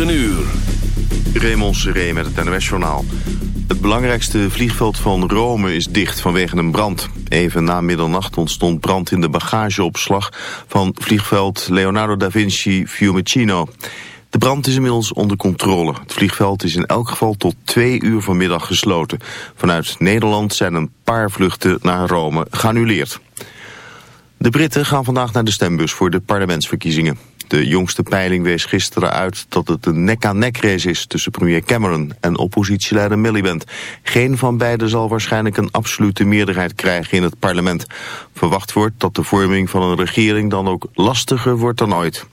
9 uur. Raymond Seré met het NOS-journaal. Het belangrijkste vliegveld van Rome is dicht vanwege een brand. Even na middernacht ontstond brand in de bagageopslag van vliegveld Leonardo da Vinci Fiumicino. De brand is inmiddels onder controle. Het vliegveld is in elk geval tot twee uur vanmiddag gesloten. Vanuit Nederland zijn een paar vluchten naar Rome geannuleerd. De Britten gaan vandaag naar de stembus voor de parlementsverkiezingen. De jongste peiling wees gisteren uit dat het een nek-aan-nek race is tussen premier Cameron en oppositieleider Miliband. Geen van beiden zal waarschijnlijk een absolute meerderheid krijgen in het parlement. Verwacht wordt dat de vorming van een regering dan ook lastiger wordt dan ooit.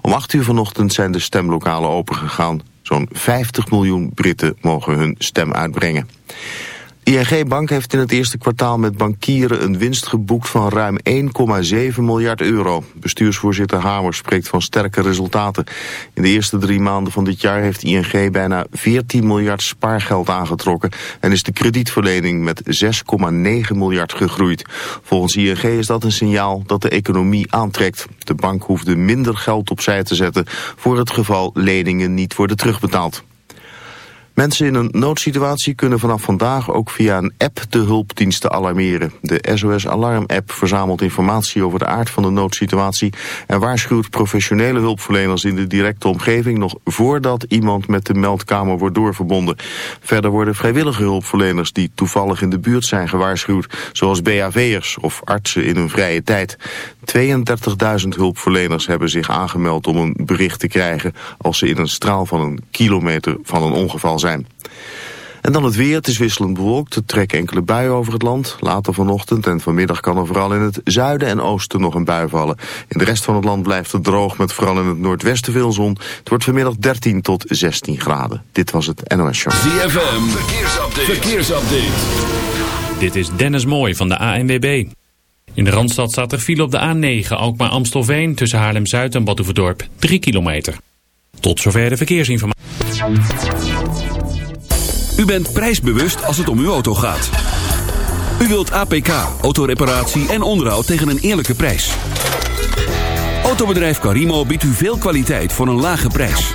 Om acht uur vanochtend zijn de stemlokalen opengegaan. Zo'n 50 miljoen Britten mogen hun stem uitbrengen. ING Bank heeft in het eerste kwartaal met bankieren een winst geboekt van ruim 1,7 miljard euro. Bestuursvoorzitter Hamer spreekt van sterke resultaten. In de eerste drie maanden van dit jaar heeft ING bijna 14 miljard spaargeld aangetrokken en is de kredietverlening met 6,9 miljard gegroeid. Volgens ING is dat een signaal dat de economie aantrekt. De bank hoefde minder geld opzij te zetten voor het geval leningen niet worden terugbetaald. Mensen in een noodsituatie kunnen vanaf vandaag ook via een app de hulpdiensten alarmeren. De SOS Alarm app verzamelt informatie over de aard van de noodsituatie en waarschuwt professionele hulpverleners in de directe omgeving nog voordat iemand met de meldkamer wordt doorverbonden. Verder worden vrijwillige hulpverleners die toevallig in de buurt zijn gewaarschuwd, zoals BHV'ers of artsen in hun vrije tijd. 32.000 hulpverleners hebben zich aangemeld om een bericht te krijgen als ze in een straal van een kilometer van een ongeval zijn. En dan het weer. Het is wisselend bewolkt. Er trekken enkele buien over het land. Later vanochtend en vanmiddag kan er vooral in het zuiden en oosten nog een bui vallen. In de rest van het land blijft het droog met vooral in het noordwesten veel zon. Het wordt vanmiddag 13 tot 16 graden. Dit was het NOS Show. ZFM. Verkeersupdate. Verkeersupdate. Dit is Dennis Mooij van de ANWB. In de Randstad staat er file op de A9 Alkmaar-Amstelveen tussen Haarlem-Zuid en Badhoevedorp. 3 kilometer. Tot zover de verkeersinformatie. U bent prijsbewust als het om uw auto gaat. U wilt APK, autoreparatie en onderhoud tegen een eerlijke prijs. Autobedrijf Carimo biedt u veel kwaliteit voor een lage prijs.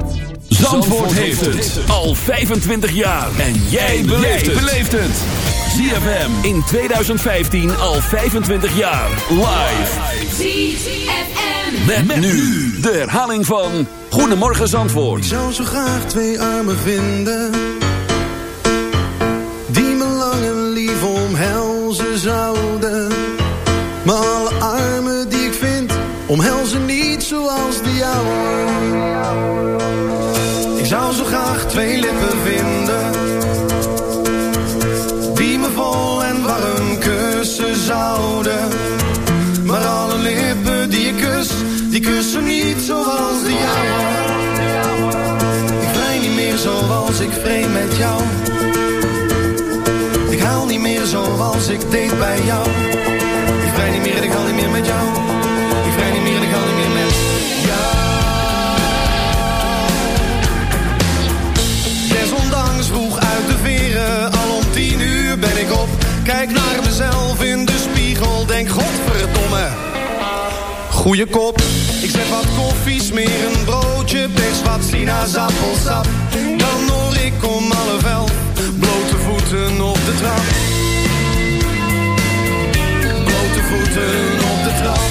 Zandvoort, heeft het al 25 jaar. En jij beleeft het. ZFM in 2015 al 25 jaar. Live. ZFM. Met, met nu de herhaling van Goedemorgen Zandvoort. Ik zou zo graag twee armen vinden. Ik haal niet meer zoals ik deed bij jou Ik vrij niet meer en ik haal niet meer met jou Ik vrij niet meer en ik haal niet meer met jou ben ik op. Kijk naar mezelf in de spiegel, denk godverdomme. Goeie kop, ik zet wat koffie smeren pers, wat sinaasappelsap. Dan hoor ik om alle vel, blote voeten op de trap. Blote voeten op de trap.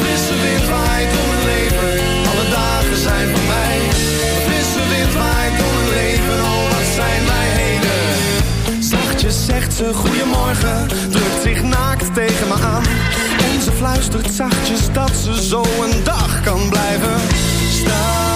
Frisse wind waait om mijn leven, alle dagen zijn voor mij. Frisse wind waait om mijn leven, oh wat zijn wij heden. Zachtjes zegt ze goedemorgen, drukt zich naakt tegen me aan. Fluistert zachtjes dat ze zo een dag kan blijven. Staan.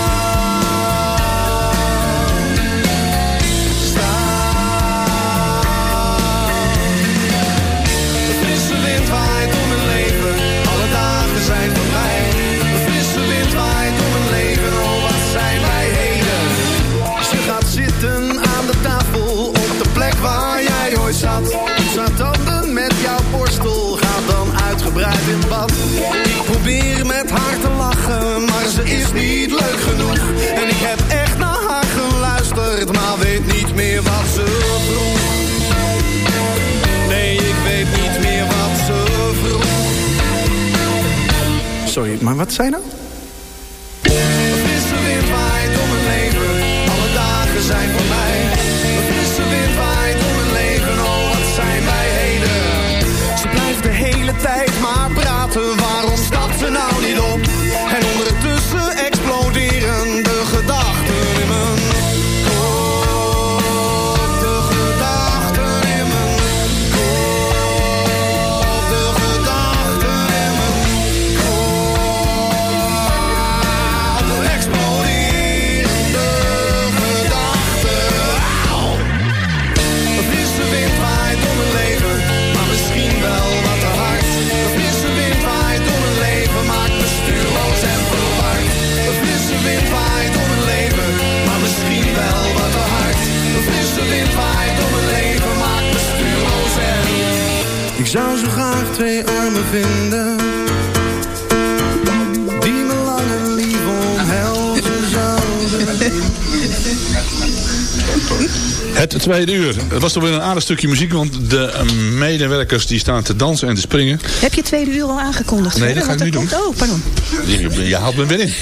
Het was toch weer een aardig stukje muziek, want de eh, medewerkers die staan te dansen en te springen. Heb je tweede uur al aangekondigd? Nee, dat ga ik nu komt- Oh, pardon. Je, je haalt me weer in.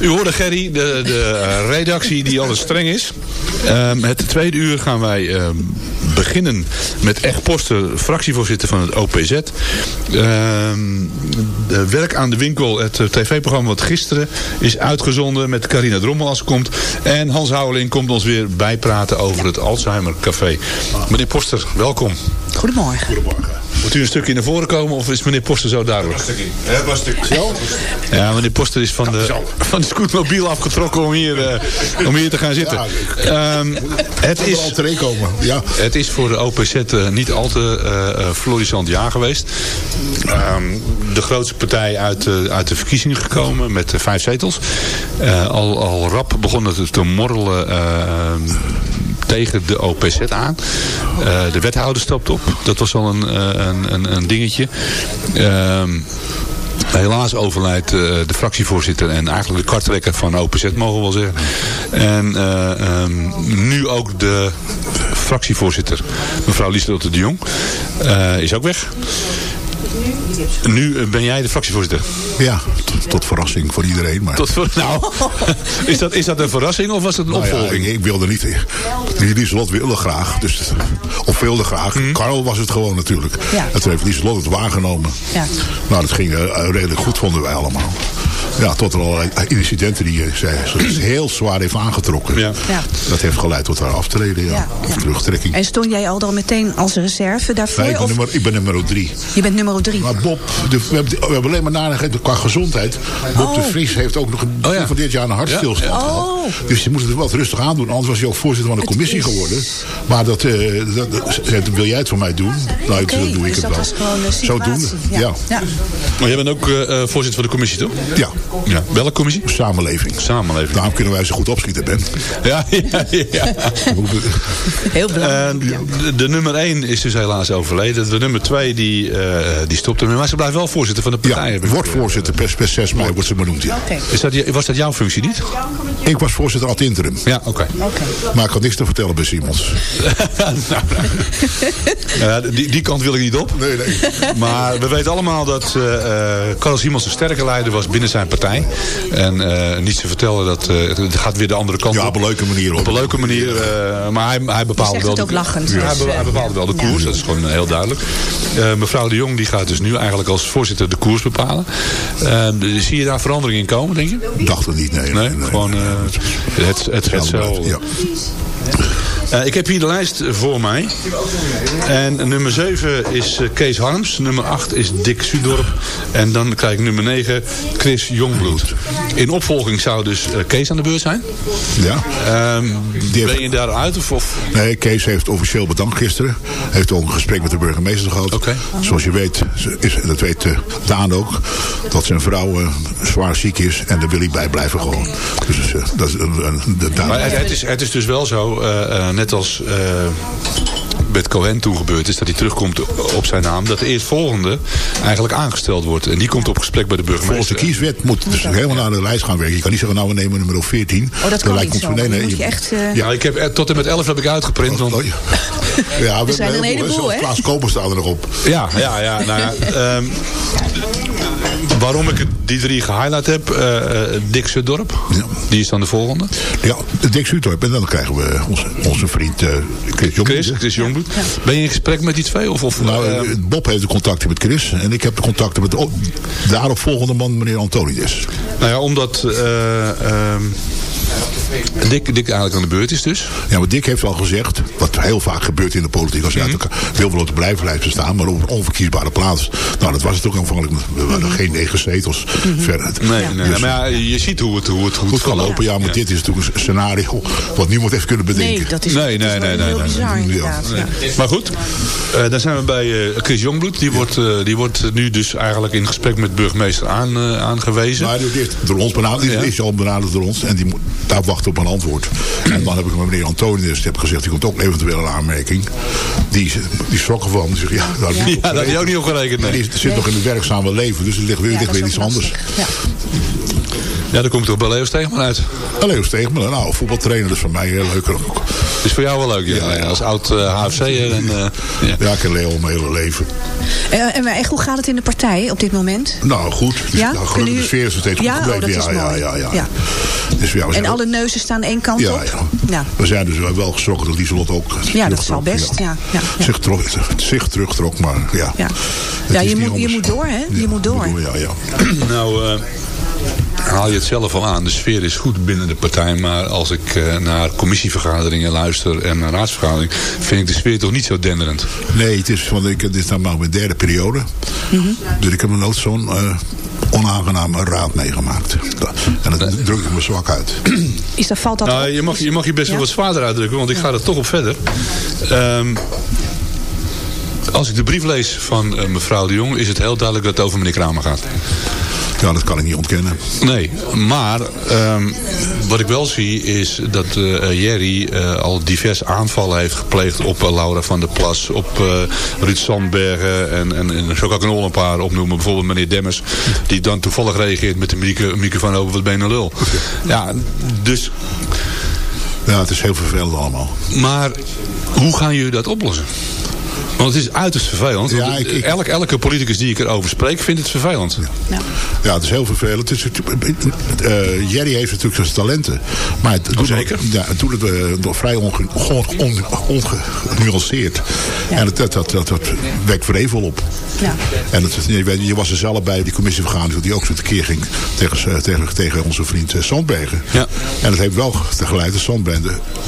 U hoorde Gerry, de, de eh, redactie die altijd streng is. Ehm, het tweede uur gaan wij ehm, beginnen met Echt Poster, fractievoorzitter van het OPZ. Ehm, de werk aan de winkel, het eh, tv-programma wat gisteren is uitgezonden met Carina Drommel als ze komt. En Hans Houweling komt ons weer bijpraten over het Alzheimer Café. Meneer Poster, welkom. Goedemorgen. Goedemorgen. Moet u een stukje naar voren komen of is meneer Poster zo duidelijk? Ja, was stuk. Zo? Ja, meneer Poster is van de, van de scootmobiel afgetrokken om hier, eh, om hier te gaan zitten. Ehm, het, Is... is, komen. Ja. het is voor de OPZ eh, niet al te eh, florissant jaar geweest. Ehm, de grootste partij uit, uit de verkiezingen gekomen met vijf zetels. Al, al rap begon het te morrelen tegen de OPZ aan. Eh, de wethouder stapt op. Dat was al een, eh, een, een, een dingetje. Ehm Helaas overlijdt eh, de fractievoorzitter en eigenlijk de kartrekker van OPZ, mogen we wel zeggen. En eh, ehm, nu ook de fractievoorzitter, mevrouw Lieselotte de Jong, is ook weg. Nu eh, ben jij de fractievoorzitter. Ja, tot, tot verrassing voor iedereen. Maar... Tot voor, nou, is dat, is dat een verrassing of was het een Nou ja, opvolging? ik, ik wilde niet. Die Lieselot wilde graag. Dus, of wilde graag. Karel was het gewoon natuurlijk. Ja. En toen heeft Lieselot het waargenomen. Ja. Nou, dat ging eh, redelijk goed, vonden wij allemaal. Ja, tot er allerlei incidenten die eh, zij ze heel zwaar heeft aangetrokken. Ja. Ja. Dat heeft geleid tot haar aftreden, ja. Ja, Of ja. terugtrekking. En stond jij al dan meteen als reserve daarvoor? Nee, ik, ben of nummer, ik ben nummer drie. je bent nummer drie? Maar Bob, de, we, hebben, we hebben alleen maar nagegeven qua gezondheid. Bob de Oh. Vries heeft ook nog een, Oh ja. van dit jaar een hartstilstand Ja. gehad. Oh. Dus je moet het wat rustig aandoen. Anders was hij ook voorzitter van de commissie is- geworden. Maar dat, eh, dat, dat- wil jij het voor mij doen? Nou, dan doe ik dus het dat wel. was gewoon de Zodoende, situatie. ja. ja. Maar jij bent ook eh, voorzitter van de commissie, toch? Ja, Ja. Welke commissie? Samenleving. Samenleving. Daarom kunnen wij zo goed opschieten, Ben. Ja, ja, ja. Heel belangrijk. Eh, de, de nummer 1 is dus helaas overleden. De nummer 2 die, eh, die stopte ermee. Maar ze blijft wel voorzitter van de partij. Ja, wordt voorzitter. Per, per 6 mei wordt ze benoemd, ja. Is dat, je- was dat jouw functie niet? Ik was voorzitter ad interim. Ja, oké. Oké. Maar ik had niks te vertellen bij Simons. Nou, Ja, die, die kant wil ik niet op. Nee, nee. Maar we weten allemaal dat eh eh, Carlos Simons een sterke leider was binnen zijn partij. En eh niet te vertellen dat eh, het gaat weer de andere kant Ja, op. op een leuke manier. hoor. Op een leuke manier. eh, maar hij, hij bepaalde zegt wel... het ook de- lachend, Ja, hij, dus, eh, hij bepaalde wel de ja. koers. Dat is gewoon heel duidelijk. Eh, mevrouw de Jong die gaat dus nu eigenlijk als voorzitter de koers bepalen. Zie je daar verandering in komen, denk je? Dacht het niet, nee. Nee, gewoon eh, het, het, het, zo. Eh, ik heb hier de lijst voor mij. En nummer 7 is eh, Kees Harms. Nummer 8 is Dick Sudorp. En dan krijg ik nummer 9 Chris Jongbloed. In opvolging zou dus eh, Kees aan de beurt zijn. ja. Ehm, Die ben heeft- je daaruit? Of, of? Nee, Kees heeft officieel bedankt gisteren. Heeft ook een gesprek met de burgemeester gehad. Oké. Zoals je weet, is, dat weet Daan ook, dat zijn vrouw zwaar ziek is. En daar wil hij bij blijven gewoon. Dus dat is de Daan. Maar het, het is, het is dus wel zo, net als eh, met Cohen toen gebeurd is, dat hij terugkomt op zijn naam, dat de eerstvolgende eigenlijk aangesteld wordt. En die komt op gesprek bij de Volgens de burgemeester. kieswet moet dus helemaal naar de lijst gaan werken. Je kan niet zeggen, nou we nemen nummer 14. Oh, dat kan lijkt niet moet je echt... eh, Ja, ik heb, tot en met 11 heb ik uitgeprint. Want, Oh, ja. Ja, we zijn er een heleboel, hè? Klaas Koper staan er nog op. Ja, ja, ja. Nou ja ehm, waarom ik het- die drie gehighlight heb. eh eh, Dick Sudorp. Ja. Die is dan de volgende. Ja, Dick Sutorp. En dan krijgen we onze, onze vriend eh Chris Jongbloed, Chris? Chris Jongbloed. Ben je in gesprek met die twee? Of, of, Nou, Bob heeft de contacten met Chris. En ik heb de contacten met de o- daaropvolgende man, meneer Antonides. nou ja, omdat eh, ehm, Dick, Dick eigenlijk aan de beurt is dus. Ja, maar Dick heeft al gezegd, wat heel vaak gebeurt in de politiek, als je uit elkaar wil wel te blijven blijven staan, maar op een onverkiesbare plaats. Nou, dat was het ook aanvankelijk. We hadden geen negen zetels. Verder. Nee, nee, Dus maar ja, je ziet hoe het, hoe het goed, goed kan lopen, ja, maar dit is natuurlijk een scenario wat niemand heeft kunnen bedenken. Nee, dat is, Nee, dat is nee, nee, heel nee, bizar. Maar goed, eh, dan zijn we bij eh, Chris Jongbloed. Die wordt, eh, die wordt nu dus eigenlijk in gesprek met burgemeester aan, eh, aangewezen. Maar die is door ons benaderd, die Ja. is al benaderd door ons en die moet daar wachten op een antwoord. En dan heb ik met meneer Antonius die heb gezegd, die komt ook eventueel een aanmerking. Die, die schrok ervan. Die zegt, ja, daar heb Ja, je ook niet op gerekend. Maar Nee. die zit nog in het werkzame leven, dus er ligt weer, Ja, ligt weer iets anders. Ja. Ja, dan komt toch bij Leo Steegman uit. Hallo Steegman, nou, voetbaltrainer, dat is voor mij heel leuk. ook. Is voor jou wel leuk, ja. Ja, ja. Als oud eh HFC'er. En, eh, ja. Ja, ik ken Leo al mijn hele leven. Eh, en maar echt, hoe gaat het in de partij op dit moment? Nou, goed. Dus, Ja? nou, de sfeer is nog steeds Ja, goed oh, gebleven. dat is ja, mooi. ja, ja, ja. Dus, ja, En alle neuzen staan één kant Ja, op? ja. Ja. We zijn dus wel geschrokken dat Lieselot ook Ja, dat zal best, ja. Ja, ja. Zich, trok, zich terugtrok, maar ja. Ja, Het ja is je, moet, je moet door, hè? Je moet door. Ja, ja. Nou, eh, haal je het zelf al aan. De sfeer is goed binnen de partij. Maar als ik eh, naar commissievergaderingen luister en naar raadsvergaderingen... vind ik de sfeer toch niet zo denderend. Nee, het is, want ik, dit is dan maar mijn derde periode. Dus ik heb nog nooit zo'n eh, onaangename raad meegemaakt. En dat druk ik me zwak uit. Is dat, valt dat Nou, je mag je, mag je best Ja. wel wat zwaarder uitdrukken, want ik ga er toch op verder. Ehm, als ik de brief lees van eh, mevrouw de Jong, is het heel duidelijk dat het over meneer Kramer gaat. Ja, dat kan ik niet ontkennen. Nee, maar ehm, wat ik wel zie is dat eh, Jerry eh, al diverse aanvallen heeft gepleegd op eh, Laura van der Plas, op eh Ruud Sandbergen en, en, en zo kan ik een paar opnoemen. Bijvoorbeeld meneer Demmers, die dan toevallig reageert met de micro- microfoon over wat ben je een lul. Ja, dus, Ja, het is heel vervelend allemaal. maar hoe gaan jullie dat oplossen? Want het is uiterst vervelend. Ja, want ik- ik- elk, elke politicus die ik erover spreek vindt het vervelend. Nou, Ja, het is heel vervelend. Het is, eh, Jerry heeft natuurlijk zijn talenten. Maar het doet, zeker. Het, ja, het doet het nog vrij onge- on- on- ongenuanceerd. En het, dat, dat, dat, dat wekt vrevel op. ja. En het, je, weet, je was er zelf bij die commissievergadering die ook zo tekeer ging tegen, tegen, tegen onze vriend eh, Sandbergen. Ja. En het heeft wel tegelijk dat Sandberg,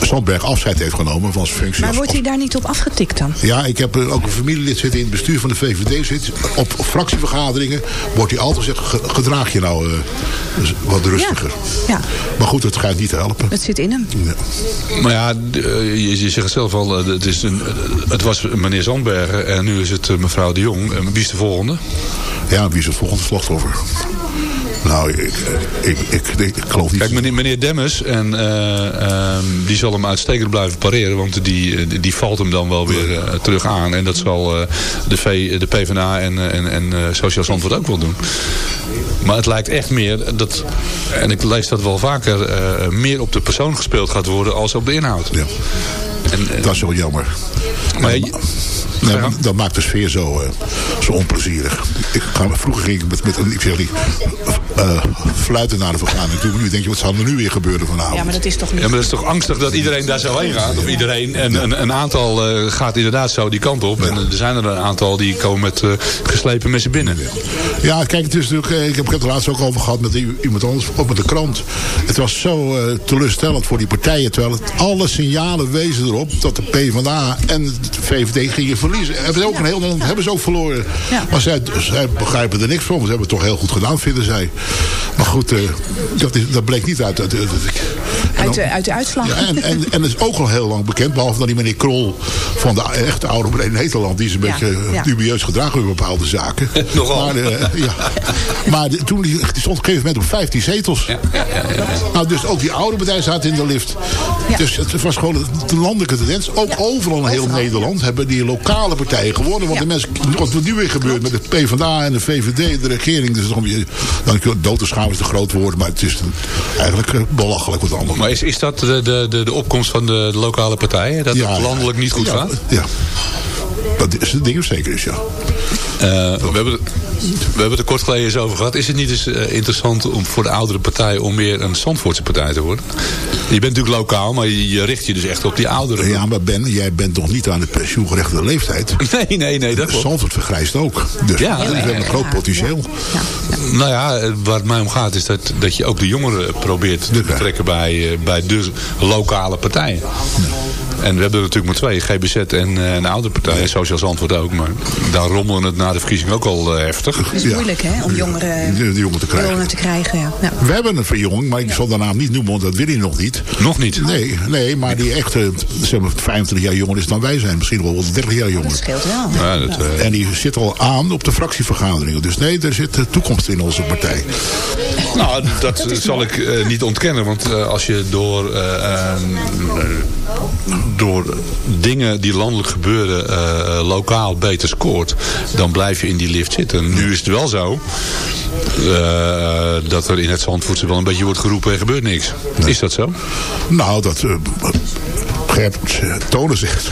Sandberg afscheid heeft genomen van zijn functie. Maar als- wordt hij daar niet op afgetikt dan? ja, ik, heb ook een familielid zitten in het bestuur van de VVD. Zit. Op fractievergaderingen wordt hij altijd gezegd, ge- gedraag je nou eh, dus wat rustiger. Ja, Maar goed, het gaat niet te helpen. het zit in hem. Ja. Maar ja, eh, je, je zegt het zelf al, eh, het, is een, het was meneer Zandbergen en nu is het mevrouw de Jong. En Wie is de volgende? Ja, wie is het volgende slachtoffer? Nou, ik, ik, ik, ik, geloof niet. Kijk, meneer, meneer Demmers, en, eh, ehm, die zal hem uitstekend blijven pareren. Want die, eh, die valt hem dan wel weer eh, terug aan. En dat zal de, v, de PvdA en, en, en Sociaal Zandvoort ook wel doen. Maar het lijkt echt meer, dat, en ik lees dat wel vaker, meer op de persoon gespeeld gaat worden als op de inhoud. Ja, En, dat is wel jammer. maar Nee, maar dat maakt de sfeer zo, eh, zo onplezierig. Ik ga, vroeger ging ik met, met een, ik zeg niet, eh, fluiten naar de vergadering toe. Nu denk je, wat zal er nu weer gebeuren vanavond? Ja, maar dat is toch niet... Ja, maar dat is toch angstig dat iedereen daar zo heen gaat? Of iedereen, en een, een aantal eh, gaat inderdaad zo die kant op. En er zijn er een aantal die komen met eh, geslepen messen binnen. Ja, kijk, het is natuurlijk, ik heb het er laatst ook over gehad met iemand anders, ook met de krant. Het was zo eh, teleurstellend voor die partijen, terwijl het, alle signalen wezen erop dat de PvdA en de VVD gingen verliezen. Hebben ze ook een heel Nederland hebben ze ook verloren. Ja. Maar zij, zij begrijpen er niks van, ze hebben het toch heel goed gedaan, vinden zij. Maar goed, eh, dat, is, dat bleek niet uit. uit, uit- en Uit dan- de, uit de uitslag. ja, en, en, en het is ook al heel lang bekend, behalve dan die meneer Krol van de echte oude partij Nederland, die is een Ja, beetje eh, ja. dubieus gedragen over bepaalde zaken. Nogal. Maar, eh, ja. maar de- toen die, die stond op een gegeven moment op 15 zetels. Nou, dus ook die oude partij zaten in de lift. Ja. Dus het was gewoon de landelijke tendens. Ook overal in heel overal. Nederland hebben die lokale partijen gewonnen. Want Ja. de mensen, wat er nu weer gebeurt met de PvdA en de VVD, de regering. Dus dan, dan dood te schaam is te groot woord, maar het is eigenlijk eh, belachelijk wat anders. Maar is, is dat de, de, de, de opkomst van de, de lokale partijen? Dat het landelijk niet goed ja, gaat? Ja. Dat is het ding zeker is, ja. Eh, we, hebben, we hebben het er kort geleden eens over gehad. Is het niet eens eh, interessant om voor de oudere partij om meer een Zandvoortse partij te worden? Je bent natuurlijk lokaal, maar je, je richt je dus echt op die ouderen. Ja, maar Ben, jij bent nog niet aan de pensioengerechtigde leeftijd. Nee, nee, nee, dat. Zandvoort vergrijst ook. Dus Ja, we ja, hebben een groot potentieel. Nou ja, eh, waar het mij om gaat is dat, dat je ook de jongeren probeert te betrekken bij, bij de lokale partijen. En we hebben er natuurlijk maar twee, GBZ en eh, een oude partij, Sociaal Zandvoort ook. Maar daar rommelen het na de verkiezing ook al eh, heftig. Het is Ja. moeilijk, hè, om jongeren, De, de jongen te krijgen. jongeren te krijgen. Ja. Ja. We hebben een verjonging, maar ik zal de naam niet noemen, want dat wil hij nog niet. Nog niet. Nee, nee maar die echte, zeg maar, 25 jaar jonger is dan wij zijn. Misschien wel 30 jaar jonger. Dat scheelt wel. Ja, dat, eh, En die zit al aan op de fractievergaderingen. Dus nee, er zit eh, toekomst in onze partij. Nou, dat, zal ik eh, niet ontkennen. Want eh, als je door, eh, eh, door dingen die landelijk gebeuren eh, lokaal beter scoort, dan blijf je in die lift zitten. Nu is het wel zo eh, dat er in het Zandvoortse wel een beetje wordt geroepen er gebeurt niks. Is dat zo? Nou, dat... eh, Gert Tonen zegt,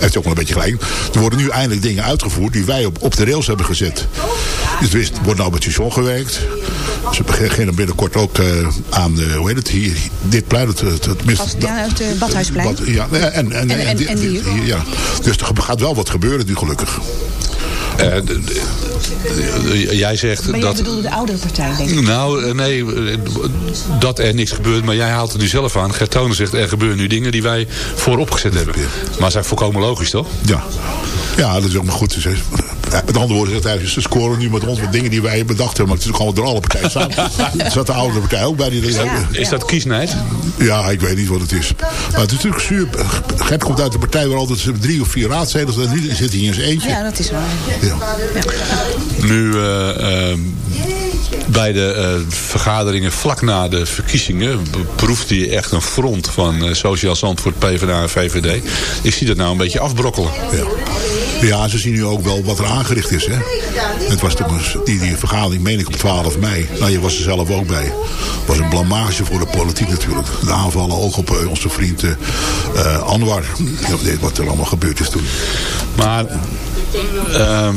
heeft ook wel een beetje gelijk. Er worden nu eindelijk dingen uitgevoerd die wij op, op de rails hebben gezet. Dus er wordt nou met station gewerkt. Ze beginnen binnenkort ook eh, aan, de, hoe heet het, hier, dit plein. Het, het, het, ja, het, eh, Badhuisplein. Bad- ja, en, en, en, En- en- die- en die- die- ja. Dus er gaat wel wat gebeuren nu gelukkig. Eh, jij zegt Maar jij dat... bedoelde de oudere partij, denk ik. Nou, eh, nee, eh, dat er niks gebeurt. Maar jij haalt het nu zelf aan. Gert Tonen zegt, er gebeuren nu dingen die wij voorop gezet hebben. Maar eigenlijk volkomen logisch, toch? Ja. Ja, dat is ook maar goed. Dus, met andere woorden zegt hij, ze scoren nu met ons met dingen die wij bedacht hebben. Maar het is gewoon door alle partijen samen. Er zat de oude partij ook bij. Die, Ja. Is dat kiesnijd? Ja, ik weet niet wat het is. Maar het is natuurlijk zuur. Gert komt uit de partij waar altijd drie of vier raadzetels. En nu zit hij in zijn eentje. Ja, dat is waar. Ja. Nu eh, eh, bij de eh, vergaderingen vlak na de verkiezingen... proefde je echt een front van eh, Sociaal Zandvoort, PvdA en VVD. Ik zie dat nou een beetje afbrokkelen. Ja. ja, ze zien nu ook wel wat er aangericht is. Hè? Het was een- die, die vergadering, meen ik, op 12 mei. Nou, je was er zelf ook bij. Het was een blamage voor de politiek natuurlijk. De aanvallen ook op eh, onze vriend Anwar. Wat er allemaal gebeurd is toen. Maar ehm,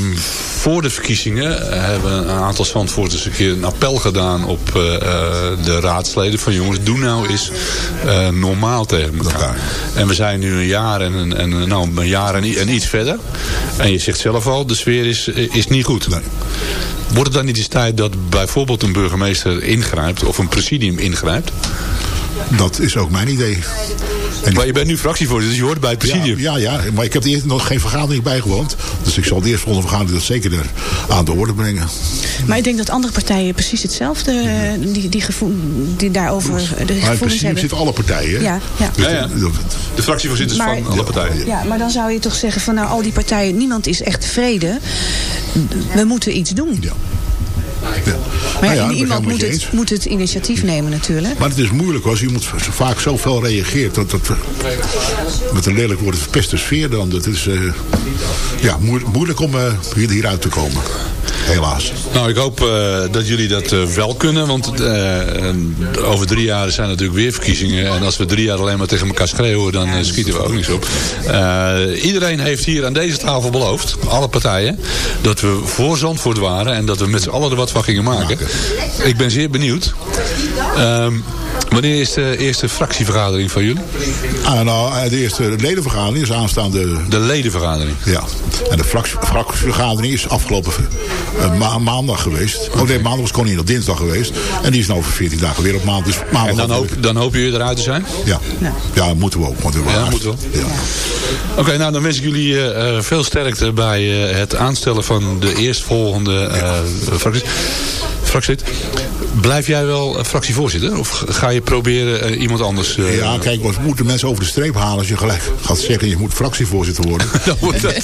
voor de verkiezingen hebben een aantal Zandvoorters een keer een appel gedaan op eh, eh, de raadsleden van jongens, doe nou eens eh, normaal tegen elkaar. En we zijn nu een jaar en, een- en, nou, een jaar en, iets verder. En je zegt zelf al, de sfeer is, is niet goed. Nee. Wordt het dan niet eens tijd dat bijvoorbeeld een burgemeester ingrijpt of een presidium ingrijpt? Dat is ook mijn idee. Maar je bent nu fractievoorzitter, dus je hoort bij het presidium. Ja, ja, ja, maar ik heb er eerst nog geen vergadering bijgewoond. Dus ik zal de eerste volgende vergadering dat zeker er aan de orde brengen. Maar ik denk dat andere partijen precies hetzelfde, eh, die, die, gevoel, die daarover de Maar in gevoelens principe hebben. zitten alle partijen. Ja, ja. Dus Ja, ja. dat- De fractievoorzitters Maar- van alle partijen. Ja, maar dan zou je toch zeggen van nou al die partijen, niemand is echt tevreden. We moeten iets doen. Ja. Ja. Maar Nou ja, ben iemand moet het, moet het initiatief nemen natuurlijk. Maar het is moeilijk als iemand vaak zoveel reageert. Dat, dat, met een lelijk woord, het verpeste sfeer dan. Dat is eh, ja, moe- moeilijk om eh, hier, hieruit te komen. Helaas. Nou, ik hoop eh, dat jullie dat eh, wel kunnen. Want eh, over drie jaar zijn natuurlijk weer verkiezingen. En als we drie jaar alleen maar tegen elkaar schreeuwen, dan schieten we ook niks op. Iedereen heeft hier aan deze tafel beloofd, alle partijen, dat we voor Zandvoort waren. En dat we met z'n allen er wat van gingen maken. Ik ben zeer benieuwd. Ehm, wanneer is de eerste fractievergadering van jullie? Ah, nou, eh, de eerste ledenvergadering is aanstaande... De ledenvergadering. Ja. En de fractie- fractievergadering is afgelopen eh, ma- maandag geweest. Oh nee, maandag was koningin op dinsdag geweest. En die is nou voor 14 dagen weer op maandag. Dus maandag En dan, ook hoop, dan hopen jullie eruit te zijn? Ja. ja, moeten we ook. Moeten we Ja, moeten we Ja. Oké, nou dan wens ik jullie eh, eh, veel sterkte bij eh, het aanstellen van de eerstvolgende eh fracties. Fractielid. Blijf jij wel eh, fractievoorzitter? Of ga je proberen eh, iemand anders... eh, Ja, kijk, we moeten mensen over de streep halen als je gelijk gaat zeggen je moet fractievoorzitter worden. dan wordt dat-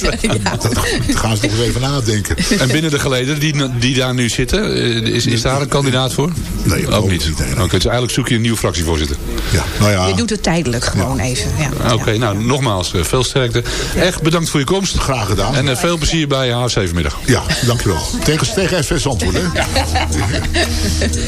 Dat gaan ze toch eens even nadenken. En binnen de geleden die, die daar nu zitten, is, is daar een kandidaat voor? Nee, ook niet. Oké, dus eigenlijk zoek je een nieuwe fractievoorzitter. Ja, nou ja. Je doet het tijdelijk gewoon even. Ja. Oké, nou nogmaals, veel sterkte. Echt bedankt voor je komst. Graag gedaan. En veel plezier bij HFC vanmiddag. Ja, dankjewel. Tegen, tegen SV Zandvoort, hè?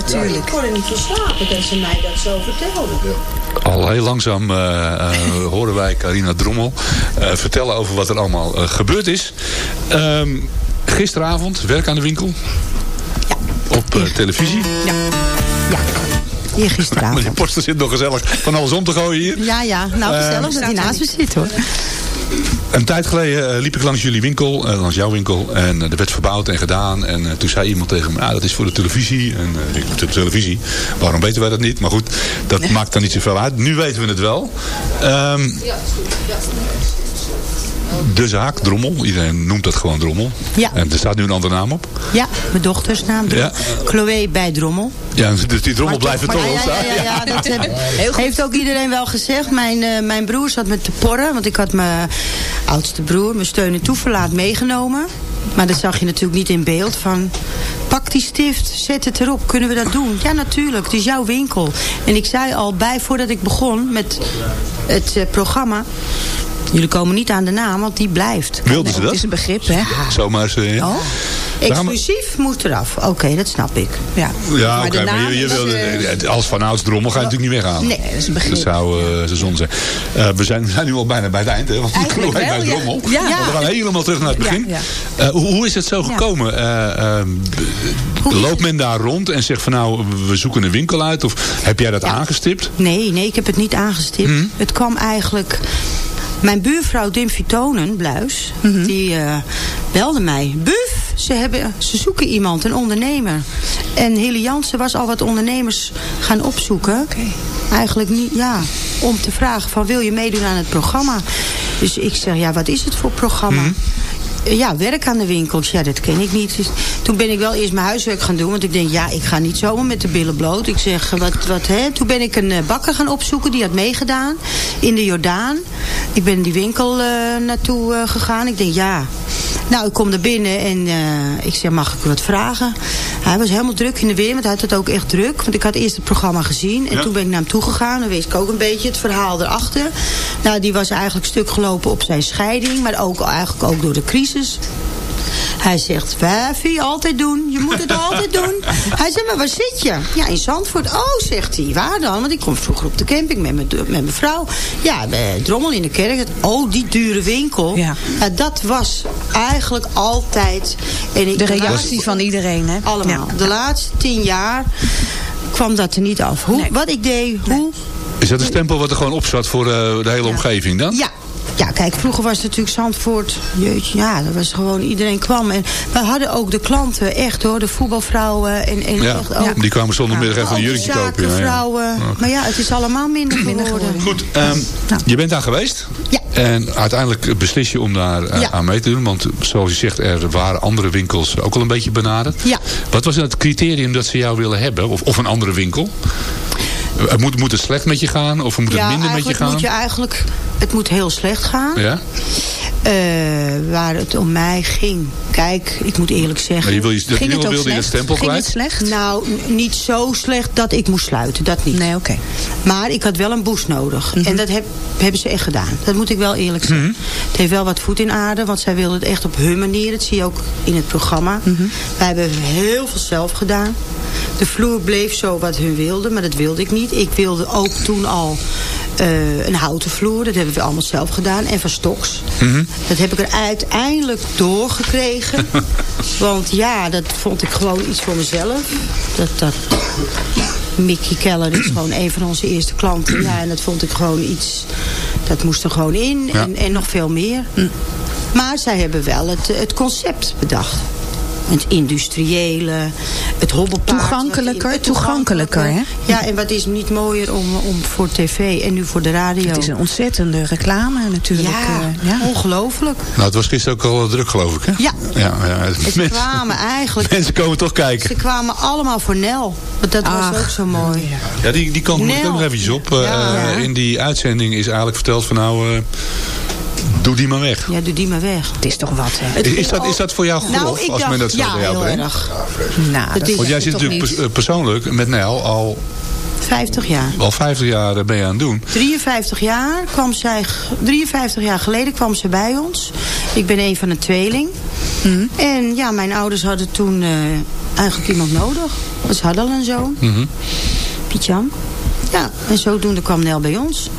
natuurlijk. Ik kon er niet van slapen dat ze mij dat zo vertelden. Al heel langzaam eh, eh, horen wij Carina Drommel eh, vertellen over wat er allemaal gebeurd is. Ehm, gisteravond, werk aan de winkel. Ja. Op eh, televisie. Ja. Ja. Hier gisteravond. Meneer Poster zit nog gezellig van alles om te gooien hier. Ja, ja. Nou, gezellig dat hij naast me zit, hoor. Een tijd geleden eh, liep ik langs jullie winkel, eh, langs jouw winkel. En eh, er werd verbouwd en gedaan. En toen zei iemand tegen me, ah, dat is voor de televisie. En ik de televisie. Waarom weten wij dat niet? Maar goed, dat maakt dan niet zoveel uit. Nu weten we het wel. Ehm, de zaak, Drommel. Iedereen noemt dat gewoon Drommel. Ja. En er staat nu een andere naam op. Ja, mijn dochters naam. Ja. Chloe bij Drommel. Ja, dus die Drommel blijft er Maar toch ja, ja, ja, ja, dat heb- heeft ook iedereen wel gezegd. Mijn, eh, mijn broer zat met te porren. Want ik had mijn oudste broer, mijn steun en toeverlaat meegenomen. Maar dat zag je natuurlijk niet in beeld. Van, pak die stift, zet het erop. Kunnen we dat doen? Ja, natuurlijk. Het is jouw winkel. En ik zei al bij, voordat ik begon met het eh, programma... Jullie komen niet aan de naam, want die blijft. Wilden ze dat? Het is een begrip, hè? Zomaar eens, eh, ja. Oh. Exclusief moet eraf. Oké, dat snap ik. Ja, Ja, oké, maar je, wilde, eh, als van ouds drommel ga je natuurlijk niet weghalen. Nee, dat is een begrip. Dat zou eh zo zonde zijn. Eh, we, zijn, we zijn nu al bijna bij het eind, hè? Want Eigenlijk klopt bij drommel. Ja. We gaan helemaal terug naar het begin. Eh, hoe, hoe is het zo gekomen? Eh, ehm, loopt men daar rond en zegt van nou, we zoeken een winkel uit? Of heb jij dat aangestipt? Nee, nee, ik heb het niet aangestipt. Mhm. Het kwam eigenlijk... Mijn buurvrouw Dim Vitonen, Bluis, die eh, belde mij. Buf, ze, hebben, ze zoeken iemand, een ondernemer. En Hille Jansen was al wat ondernemers gaan opzoeken. Eigenlijk niet, ja, om te vragen van wil je meedoen aan het programma? Dus ik zeg, ja, wat is het voor programma? Ja, werk aan de winkels. Ja, dat ken ik niet. Dus toen ben ik wel eerst mijn huiswerk gaan doen. Want ik denk, ja, ik ga niet zomaar met de billen bloot. Ik zeg, wat, wat hè? Toen ben ik een eh, bakker gaan opzoeken. Die had meegedaan. In de Jordaan. Ik ben die winkel eh, naartoe eh, gegaan. Ik denk, ja. Nou, ik kom er binnen en eh, ik zeg, mag ik u wat vragen? Hij was helemaal druk in de weer, want hij had het ook echt druk. Want ik had eerst het programma gezien. En Ja. toen ben ik naar hem toegegaan. Dan wist ik ook een beetje het verhaal erachter. Nou, die was eigenlijk stuk gelopen op zijn scheiding. Maar ook eigenlijk ook door de crisis. Hij zegt, Waffie, altijd doen. Je moet het altijd doen. Hij zegt, maar waar zit je? Ja, in Zandvoort. Oh, zegt hij. Waar dan? Want ik kom vroeger op de camping met mijn, met mijn vrouw. Ja, bij Drommel in de kerk. Oh, die dure winkel. Ja. dat was eigenlijk altijd... En ik, De reactie van iedereen, hè? Allemaal. De laatste tien jaar kwam dat er niet af. Hoe, Wat ik deed, hoe... Is dat een stempel wat er gewoon op zat voor eh, de hele omgeving dan? Ja. Ja, kijk, vroeger was het natuurlijk Zandvoort. Jeetje, ja, dat was gewoon, iedereen kwam. En we hadden ook de klanten, echt hoor, de voetbalvrouwen. En, en Ja, echt ook, die kwamen zondagmiddag even een jurkje kopen. ja, ja. Maar ja, het is allemaal minder, minder geworden. Goed, ehm, je bent daar geweest. Ja. En uiteindelijk beslis je om daar eh, Ja. aan mee te doen. Want zoals je zegt, er waren andere winkels ook al een beetje benaderd. Ja. Wat was het criterium dat ze jou willen hebben? Of, of een andere winkel? Eh, Moet, moet het slecht met je gaan? Of moet het ja, minder met je eigenlijk gaan? moet je eigenlijk... Het moet heel slecht gaan. Ja? Eh, waar het om mij ging. Kijk, ik moet eerlijk zeggen... Maar je wil je- dat- Ging het ook wilde slecht? stempel Ging kwijt? het slecht? Nou, niet zo slecht dat ik moest sluiten. Dat niet. Nee, oké. Maar ik had wel een boost nodig. Mhm. En dat heb, hebben ze echt gedaan. Dat moet ik wel eerlijk zeggen. Het heeft wel wat voet in aarde. Want zij wilden het echt op hun manier. Dat zie je ook in het programma. Mhm. Wij hebben heel veel zelf gedaan. De vloer bleef zo wat hun wilden. Maar dat wilde ik niet. Ik wilde ook toen al eh, een houten vloer. Dat hebben we allemaal zelf gedaan. En van stoks. Mhm. Dat heb ik er uiteindelijk doorgekregen. Want ja, dat vond ik gewoon iets voor mezelf. Dat, dat... Mickey Keller is gewoon een van onze eerste klanten. Ja, en dat vond ik gewoon iets... Dat moest er gewoon in. Ja. En, en nog veel meer. Maar zij hebben wel het, het concept bedacht. Het industriële, het hobbelpaard. Toegankelijker, in- toegankelijker, hè? Ja, en wat is niet mooier om, om voor tv en nu voor de radio. Het is een ontzettende reclame natuurlijk. Ja, eh, ja. ongelooflijk. Nou, het was gisteren ook al druk geloof ik hè? Ja. ja, ja. Ze kwamen eigenlijk... mensen komen toch kijken. Ze kwamen allemaal voor Nel. Want dat was ook zo mooi. Ja, die, die kant moet ik ook nog eventjes op. Eh, Ja. In die uitzending is eigenlijk verteld van nou, eh, doe die maar weg. Ja, doe die maar weg. Het is toch wat, hè? Is, is dat, is dat voor jou grof Nou, als men dat zo ja, bij jou heel brengt? erg. Nou, dat is Want jij zit natuurlijk pers- eh, persoonlijk met Nel al, 50 jaar. al 50 jaar eh, ben je aan het doen. 53 jaar kwam zij, 53 jaar geleden kwam ze bij ons. Ik ben een van de tweeling. En ja, mijn ouders hadden toen eh, eigenlijk iemand nodig ze hadden al een zoon. Mhm. Pietjan. Ja, en zodoende kwam Nel bij ons.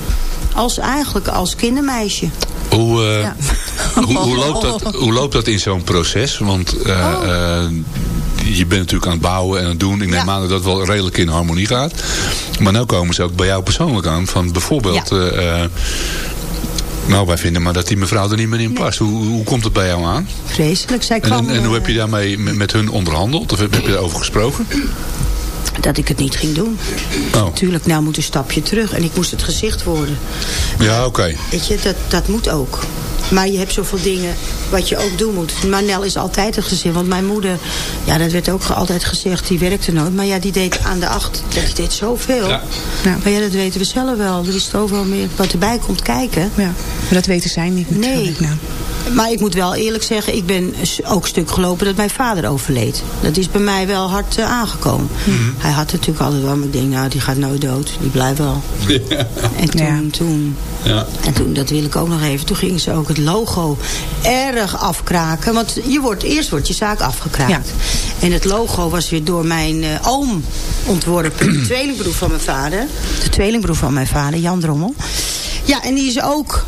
Als, eigenlijk als kindermeisje. Hoe, eh, Ja. hoe, hoe, loopt dat, hoe loopt dat in zo'n proces? Want eh, Oh. eh, je bent natuurlijk aan het bouwen en aan het doen. Ik neem Ja. aan dat dat wel redelijk in harmonie gaat. Maar nu komen ze ook bij jou persoonlijk aan. Van bijvoorbeeld... nou, wij vinden maar dat die mevrouw er niet meer in past. Hoe, hoe komt het bij jou aan? Vreselijk. Zij En, kwam... en, en hoe heb je daarmee met, met hun onderhandeld? Of heb, heb je daarover gesproken? Dat ik het niet ging doen. Oh, Tuurlijk, nou moet een stapje terug. En ik moest het gezicht worden. ja, oké. Weet je, dat, dat moet ook. Maar je hebt zoveel dingen wat je ook doen moet. Maar Nel is altijd het gezicht. Want mijn moeder, ja, dat werd ook ge- altijd gezegd, die werkte nooit. Maar ja, die deed aan de acht, die deed zoveel. Ja. Ja. Maar ja, dat weten we zelf wel. Er is zoveel meer wat erbij komt kijken. Ja, maar dat weten zij niet Nee. natuurlijk. Nou. Maar ik moet wel eerlijk zeggen, ik ben ook stuk gelopen dat mijn vader overleed. Dat is bij mij wel hard eh, aangekomen. Hij had natuurlijk altijd wel, maar ik denk, nou, die gaat nooit dood. Die blijft wel. En toen, Ja. toen, Ja. en toen, dat wil ik ook nog even, toen gingen ze ook het logo erg afkraken. Want je wordt, eerst wordt je zaak afgekraakt. Ja. En het logo was weer door mijn eh, oom ontworpen. De tweelingbroer van mijn vader. De tweelingbroer van mijn vader, Jan Drommel. Ja, en die is ook...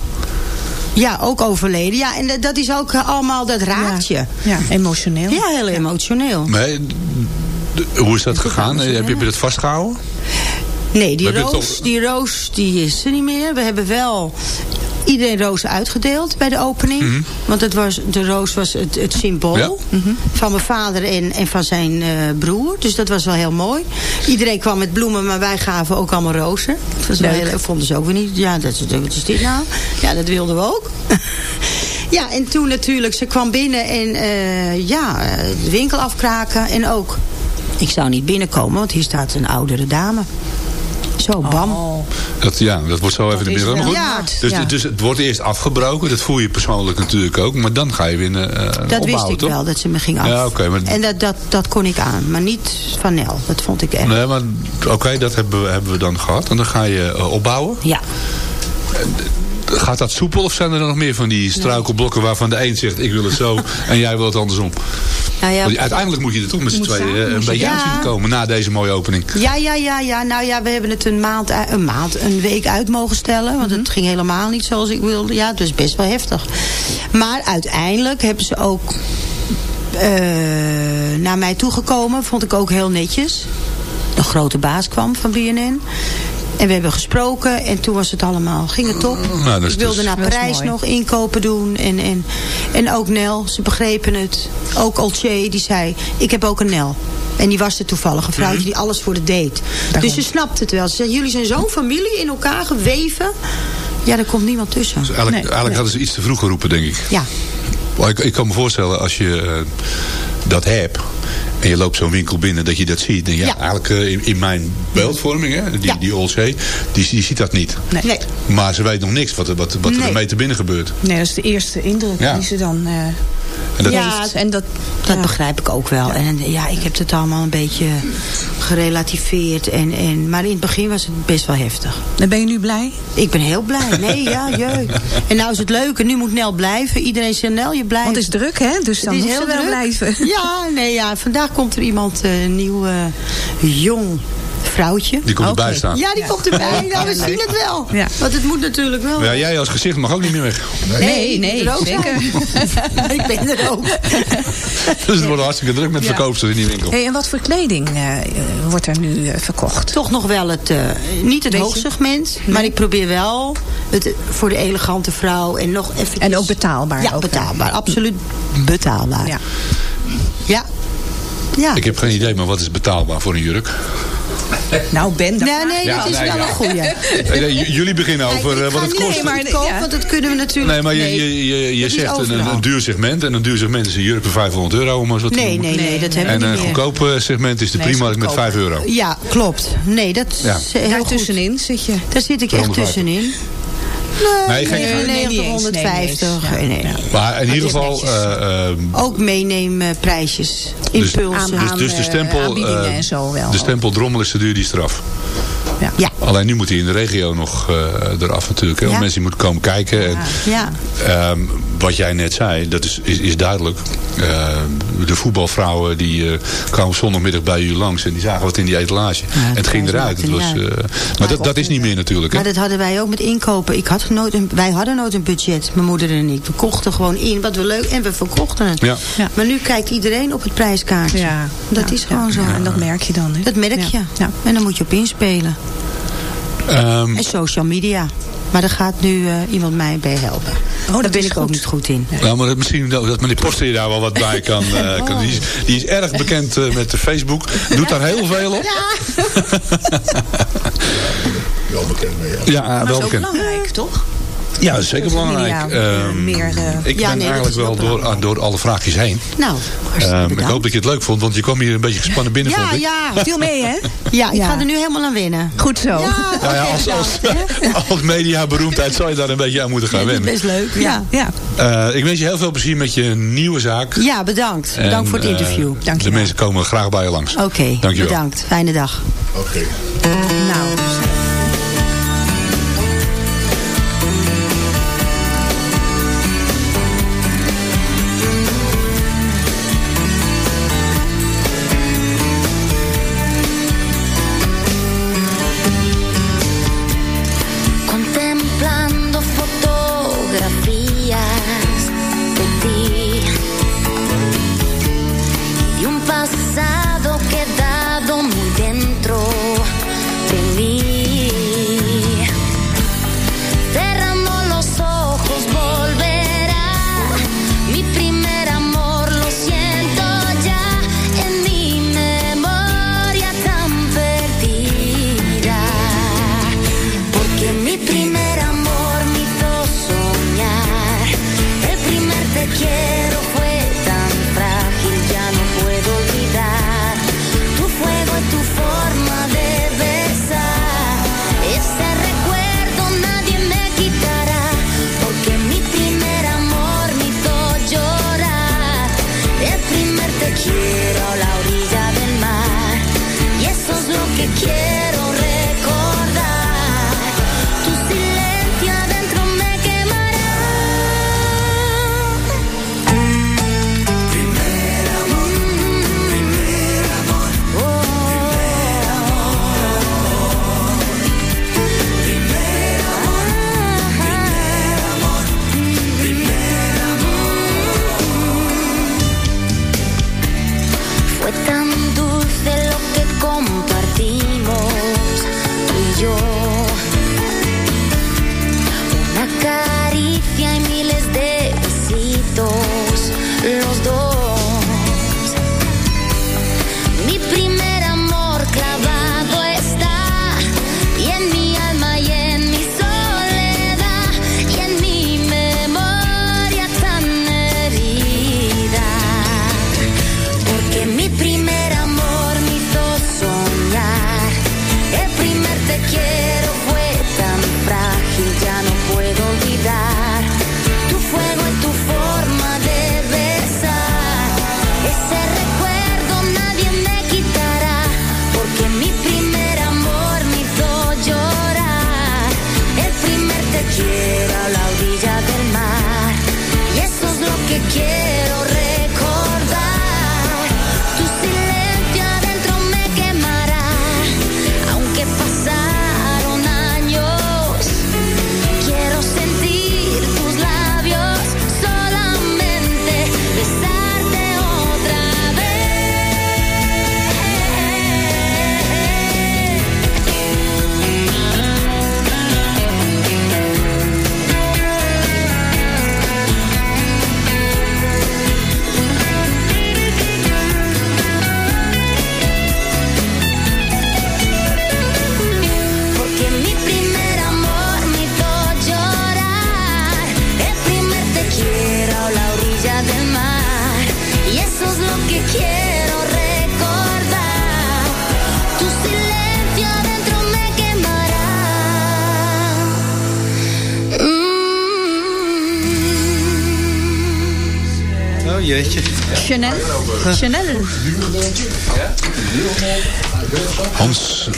Ja, ook overleden. Ja, en dat- is ook eh, allemaal, dat raakt je. Ja, emotioneel. Ja, heel emotioneel. Hoe is dat gegaan? Heb je, heb je dat vastgehouden? Nee, die Heb roos, die roos die is er niet meer. We hebben wel iedereen rozen uitgedeeld bij de opening. Want het was, de roos was het, het symbool Ja. van mijn vader en, en van zijn eh, broer. Dus dat was wel heel mooi. Iedereen kwam met bloemen, maar wij gaven ook allemaal rozen. Dat was wel Leuk. heel, vonden ze ook weer niet. Ja, dat, is- wat is dit nou? Ja, dat wilden we ook. ja, en toen natuurlijk, ze kwam binnen en eh, ja, de winkel afkraken. En ook, ik zou niet binnenkomen, want hier staat een oudere dame. Zo, bam. Oh. Dat, ja, dat wordt zo even de middel. Maar goed, dus, ja. dus het wordt eerst afgebroken. Dat voel je persoonlijk natuurlijk ook. Maar dan ga je weer uh, Dat opbouwen, wist ik toch? wel, dat ze me ging af. Ja, oké, maar- En dat, dat, dat kon ik aan. Maar niet van Nel. Dat vond ik erg. Nee, maar oké, dat hebben we, hebben we dan gehad. En dan ga je eh, opbouwen. Ja. Gaat dat soepel of zijn er dan nog meer van die struikelblokken waarvan de een zegt ik wil het zo en jij wil het andersom? Nou ja, Want uiteindelijk moet je er toch met z'n tweeën samen, eh, een beetje Ja. uit zien te komen na deze mooie opening. ja, ja, ja, ja. Nou ja, we hebben het een maand, u- een maand, een week uit mogen stellen. Want Mhm. het ging helemaal niet zoals ik wilde. Ja, het was best wel heftig. Maar uiteindelijk hebben ze ook eh, naar mij toegekomen. Vond ik ook heel netjes. De grote baas kwam van BNN. En we hebben gesproken en toen was het allemaal, ging het top. Nou, dat is ik wilde dus- naar Parijs nog inkopen doen. En, en, en ook Nel, ze begrepen het. Ook Oltje, die zei, ik heb ook een Nel. En die was er toevallig, een vrouwtje die alles voor de deed. Daarom. Dus ze snapt het wel. Ze zei, jullie zijn zo'n familie in elkaar geweven. Ja, er komt niemand tussen. Dus eigenlijk, Nee, eigenlijk nee. hadden ze iets te vroeg geroepen, denk ik. Ja, Maar ik, ik kan me voorstellen, als je eh, dat hebt... en je loopt zo'n winkel binnen, dat je dat ziet. Dan ja, Ja. eigenlijk eh, in, in mijn beeldvorming, hè, die, Ja. die die, die ziet dat niet. Nee. nee. Maar ze weet nog niks wat, er- wat, wat er ermee te binnen gebeurt. nee, dat is de eerste indruk Ja. die ze dan eh En dat, Ja. En dat, Dat ja. begrijp ik ook wel. En ja, ik heb het allemaal een beetje gerelativeerd. En, en, maar in het begin was het best wel heftig. Dan ben je nu blij? Ik ben heel blij. Nee, ja, jeuk. En nou is het leuk. En nu moet Nel blijven. Iedereen zegt, Nel, je blijft. Want het is druk, hè? Dus dan moet heel ze wel blijven. Ja, nee, ja. Vandaag komt er iemand, eh, een nieuw eh, jong vrouwtje. die komt Oké. erbij staan. Ja, die komt erbij. Nou, we zien het wel. Ja. Want het moet natuurlijk wel. Ja, jij als gezicht mag ook niet meer weg. Nee, ik nee, ook zeker. ik ben er ook. Dus het wordt hartstikke druk met Ja. verkoopsters in die winkel. Hey, en wat voor kleding eh, wordt er nu verkocht? Toch nog wel het, eh, niet het hoogsegment. Maar ik probeer wel het voor de elegante vrouw. En nog even. En ook betaalbaar. Ja, ook, betaalbaar. Absoluut betaalbaar. Ja. Ja. Ja. Ik heb geen idee, maar wat is betaalbaar voor een jurk? Nou, Ben, dat Nee, nee, Ja, dat is nee, wel ja. een goeie. Nee, j- Jullie beginnen over eh, wat het kost. maar- goedkoop, ja. want dat kunnen we natuurlijk... Nee, maar je, je, je, zegt een, een duur segment. En een duur segment is een jurk voor 500 euro. Om maar zo te Nee, noemen. nee, nee, dat hebben En we een niet meer. goedkoop eh, segment is de Nee, Primark is met goedkoper. 5 euro. Ja, klopt. Nee, dat Ja. is eh, heel Daar goed. tussenin zit je. Daar zit ik echt 250. tussenin. Nee, geen- Nee, nee, niet 90, eens. Nee, niet eens. 150. Ja. Nee, nee. Maar in ieder geval... eh, ehm, Ook meeneemprijsjes. Dus- Impulsen. Dus, dus de eh, stempel... eh, en zo wel. De stempel drommel is te duur, die straf. Ja. Ja, Alleen nu moet hij in de regio nog eh, eraf natuurlijk. Hè, want Ja. mensen die moeten komen kijken. En, ja. ehm, wat jij net zei, dat is, is, is duidelijk. Uh, de voetbalvrouwen die uh, kwamen zondagmiddag bij u langs en die zagen wat in die etalage. Ja, en het ging eruit. Het was, uh, maar dat, dat is niet meer natuurlijk. Maar hè? dat hadden wij ook met inkopen. Ik had nooit een, wij hadden nooit een budget, mijn moeder en ik. We kochten gewoon in wat we leuk en we verkochten het. Ja. Ja. Maar nu kijkt iedereen op het prijskaartje. Ja. Dat is gewoon zo. En dat merk je dan. Hè? Dat merk je. En dan moet je op inspelen. Um, en social media. Maar daar gaat nu uh, iemand mij bij helpen. Oh, daar ben ik goed. ook niet goed in. Nou, maar misschien dat meneer Poster je daar wel wat bij kan. Uh, kan die, is, die, is, erg bekend uh, met de Facebook. Doet daar heel veel op. Ja. wel bekend mee. Ja, ja wel bekend. belangrijk, toch? Ja, dat is zeker belangrijk. Um, meer, uh, ik ja, ben nee, eigenlijk wel door, door alle vraagjes heen. Nou, um, ik hoop dat je het leuk vond, want je kwam hier een beetje gespannen binnen. Ja, vond ja. Viel mee, hè? Ja, ik ga er nu helemaal aan winnen. Goed zo. Ja, Nou ja, als, als, als mediaberoemdheid zou je daar een beetje aan moeten gaan dat is wennen. best leuk. Ja. Ja. Uh, ik wens je heel veel plezier met je nieuwe zaak. ja, bedankt. Bedankt voor het interview. uh, Dank je de mensen komen graag bij je langs. Oké, okay, bedankt. Fijne dag. Oké. Okay. Nou,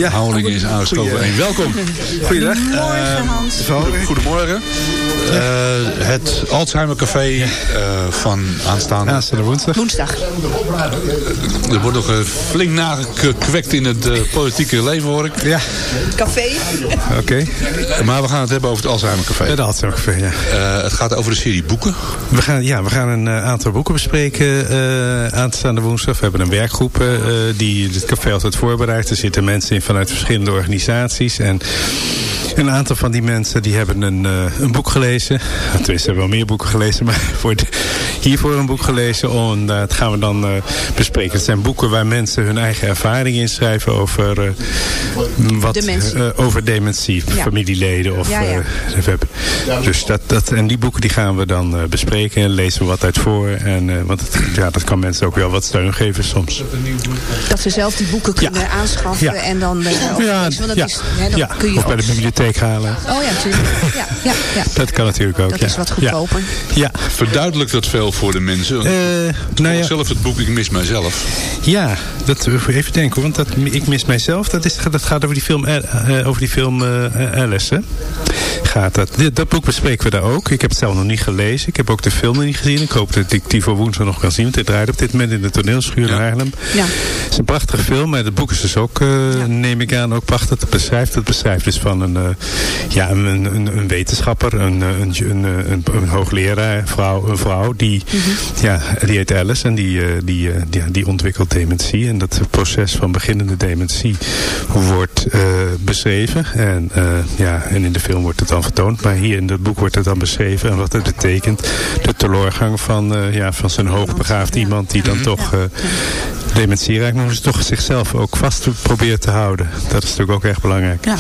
Hans Houweling is aangeschoven. Welkom. Goeiedag. Goedemorgen, Eh, Hans. Goedemorgen. Eh, het Alzheimer Café eh, van aanstaande... Aanstaande woensdag. Woensdag. Er wordt nog eh, flink nagekwekt in het eh, politieke leven, hoor ik. Ja, Café. oké. Maar we gaan het hebben over het Alzheimer Café. Dat had ongeveer, ja. Eh, het gaat over de serie boeken. We gaan, ja, we gaan een eh, aantal boeken bespreken eh, aanstaande woensdag. We hebben een werkgroep eh, eh, die het café altijd voorbereidt. Er zitten mensen in vanuit verschillende organisaties. En een aantal van die mensen die hebben een, eh, een boek gelezen. Tenminste, hebben wel meer boeken gelezen. Maar voor de, hiervoor een boek gelezen. En eh, dat gaan we dan eh, bespreken. Het zijn boeken waar mensen hun eigen ervaring in schrijven over, wat, Dementie. over dementie. Ja. Familieleden of... Ja, ja. dus dat, dat, en die boeken die gaan we dan bespreken en lezen we wat uit voor. En, want het, ja, dat kan mensen ook wel wat steun geven soms. Dat ze zelf die boeken kunnen aanschaffen en dan... of Ja, lezen, want dat ja. is, hè, dan ja. kun je of bij de bibliotheek halen. Oh ja, natuurlijk. Ja, ja, ja. Dat kan natuurlijk ook. Dat ja. is wat goedkoper. Ja. Verduidelijkt dat veel voor de mensen? Eh, nou ja, Zelf het boek Ik mis mijzelf. ja, dat, even denken want dat, ik mis mijzelf. Dat, is, dat gaat over die film, eh, eh, over die film eh, Alice. Hè? Gaat dat. Dit- Dat boek bespreken we daar ook. Ik heb het zelf nog niet gelezen. Ik heb ook de film nog niet gezien. Ik hoop dat ik die voor woensdag nog kan zien. Want dit draait op dit moment in de toneelschuur in Haarlem. Ja. Het is een prachtige film, maar het boek is dus ook, eh, neem ik aan, ook prachtig te beschrijft. Het beschrijft dus van een, ja, een, een, een wetenschapper, een, eh, een, een, een, hoogleraar, vrouw, een vrouw, die, ja, die heet Alice en die, eh, die, eh, die, die ontwikkelt dementie. En dat proces van beginnende dementie wordt eh, beschreven. En, eh, ja, en in de film wordt het dan vertoond, maar hier in het boek wordt het dan beschreven. En wat het betekent, de teleurgang van, eh, ja, van zo'n hoogbegaafd iemand die dan toch... dementie raakt, maar ze toch zichzelf ook vast probeert te houden. Dat is natuurlijk ook erg belangrijk. Ja.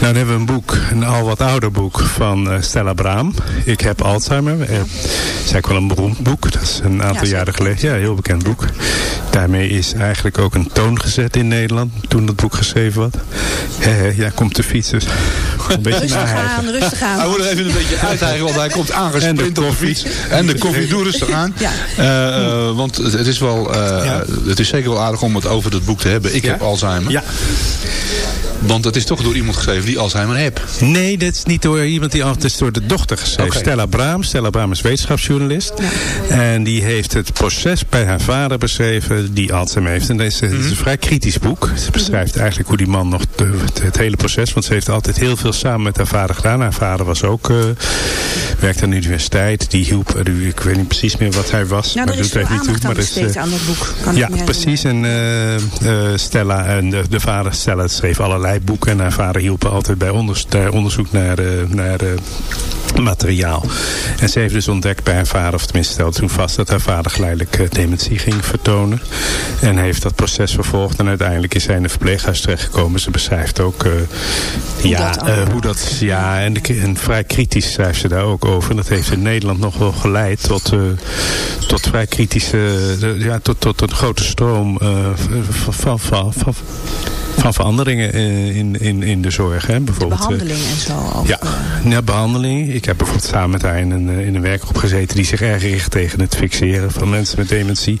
Nou, dan hebben we een boek, een al wat ouder boek van eh, Stella Braam. Ik heb Alzheimer. Het is eigenlijk wel een beroemd boek. Dat is een aantal Ja, jaren geleden. Ja, een heel bekend boek. Daarmee is eigenlijk ook een toon gezet in Nederland. Toen dat boek geschreven werd. Ja, komt de fiets dus. Een beetje Rustig aan, rustig aan. Hij moet er even een beetje uithijgen, want hij komt aangesprint op de fiets. En de koffie, doe rustig aan. Ja. Eh, eh, want het, het is wel, eh, het is zeker wel aardig om het over dat boek te hebben. Ik heb Alzheimer. Ja. Want het is toch door iemand geschreven die Alzheimer heeft. Nee, dat is niet door iemand die het is door de dochter geschreven. Stella Braam. Stella Braam is wetenschapsjournalist. En die heeft het proces bij haar vader beschreven die Alzheimer heeft. En dat is, het is een vrij kritisch boek. Het beschrijft eigenlijk hoe die man nog de- het, het hele proces. Want ze heeft altijd heel veel samen met haar vader gedaan. Haar vader was ook, eh werkte aan de universiteit. Die hielp, eh, ik weet niet precies meer wat hij was. Nou, maar er is doet veel even niet toe, maar dat is, besteed eh, aan dat boek. Kan ik ja, precies. En eh, eh, Stella en de, de vader Stella schreef allerlei boeken. En haar vader hielp haar altijd bij onderzoek naar, eh, naar eh, materiaal. En ze heeft dus ontdekt bij haar vader, of tenminste stelde toen vast, dat haar vader geleidelijk eh, dementie ging vertonen. En heeft dat proces vervolgd. En uiteindelijk is hij in een verpleeghuis terechtgekomen. Ze beschrijft ook eh, ja, dat hoe dat. Ja, en, de- en vrij kritisch schrijft ze daar ook over. En dat heeft in Nederland nog wel geleid tot, tot vrij kritische. ja, tot, tot een grote stroom van, van, van, van, van veranderingen in, in, in de zorg. Hè? Bijvoorbeeld, eh, Behandeling en zo. Ook, ja, eh, ja, behandeling. Ik heb bijvoorbeeld samen met haar in een, eh, in een werkgroep gezeten die zich erg richt tegen het fixeren van mensen met dementie.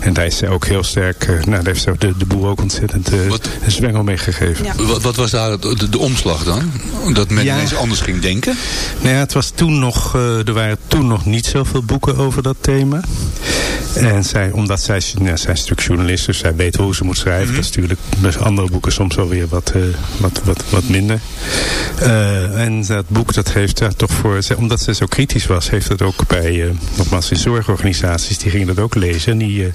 En daar is zij ook heel sterk, eh, nou daar heeft ze de, de boel ook ontzettend eh, een zwengel mee gegeven. Ja. Wat, wat was daar de, de omslag dan? Dat men Ja. ineens anders ging denken? Nou ja, het was toen nog, eh, er waren toen nog niet zoveel boeken over dat thema. En zij, omdat zij, nou, zij is natuurlijk journalist, dus zij weet hoe ze moet schrijven. Dat is natuurlijk bij andere boeken soms wel weer wat, eh, wat, wat, wat minder. Eh, en dat boek, dat heeft ja, toch voor, zij- omdat ze zo kritisch was, heeft het ook bij, eh, nogmaals in zorgorganisaties, die gingen dat ook lezen. En die,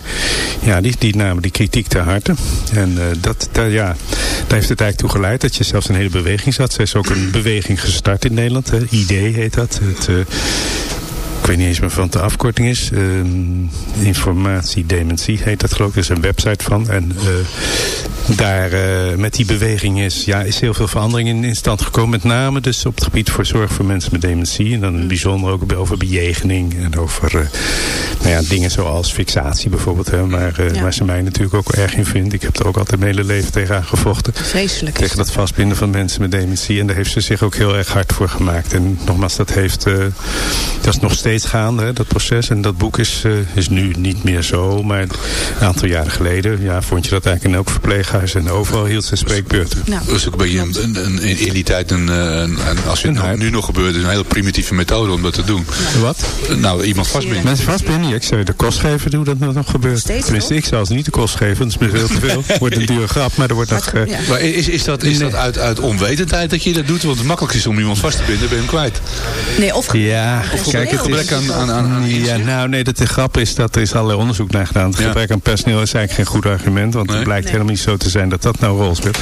ja, die, die namen die kritiek ter harte. En dat, daar, ja, daar heeft het eigenlijk toe geleid dat je zelfs een hele beweging zat. Ze is ook een beweging gestart in Nederland. ID heet dat. Het, weet niet eens meer wat de afkorting is. Ehm, informatie Dementie heet dat geloof ik. Er is een website van. En eh, daar eh, met die beweging is, ja, is heel veel verandering in, in stand gekomen. Met name dus op het gebied voor zorg voor mensen met dementie. En dan in het bijzonder ook over bejegening en over uh, nou ja, dingen zoals fixatie bijvoorbeeld. Hè, waar, waar ze mij natuurlijk ook erg in vindt. Ik heb er ook altijd mijn hele leven tegen aangevochten. Vreselijk. Tegen dat vastbinden van mensen met dementie. En daar heeft ze zich ook heel erg hard voor gemaakt. En nogmaals, dat heeft, dat is nog steeds gaande, hè, dat proces. En dat boek is, is nu niet meer zo. Maar een aantal jaren geleden ja, vond je dat eigenlijk in elk verpleeghuis. En overal hield ze spreekbeurten. Nou, dat is ook een beetje een, een, een, in die tijd, een, een, als het nou, nu nog gebeurt, is een hele primitieve methode om dat te doen. Wat? Nou, iemand vastbinden. Mensen vastbinden? Ik zou de kost geven hoe dat nog gebeurt. Steeds Tenminste, ik zou ze niet de kost geven, dat is veel te veel. wordt een dure grap, maar er wordt nog... Ja. Maar is, is dat, is dat uit, uit onwetendheid dat je dat doet? Want het makkelijkste is om iemand vast te binden, ben je hem kwijt. Nee, of, ja, of kijk, het gebrek aan, aan, aan, aan ja, Nou, nee, dat de grap is, dat er is allerlei onderzoek naar gedaan. Het gebrek aan personeel is eigenlijk geen goed argument, want nee. het blijkt nee. helemaal niet zo te zijn dat dat nou een rol speelt.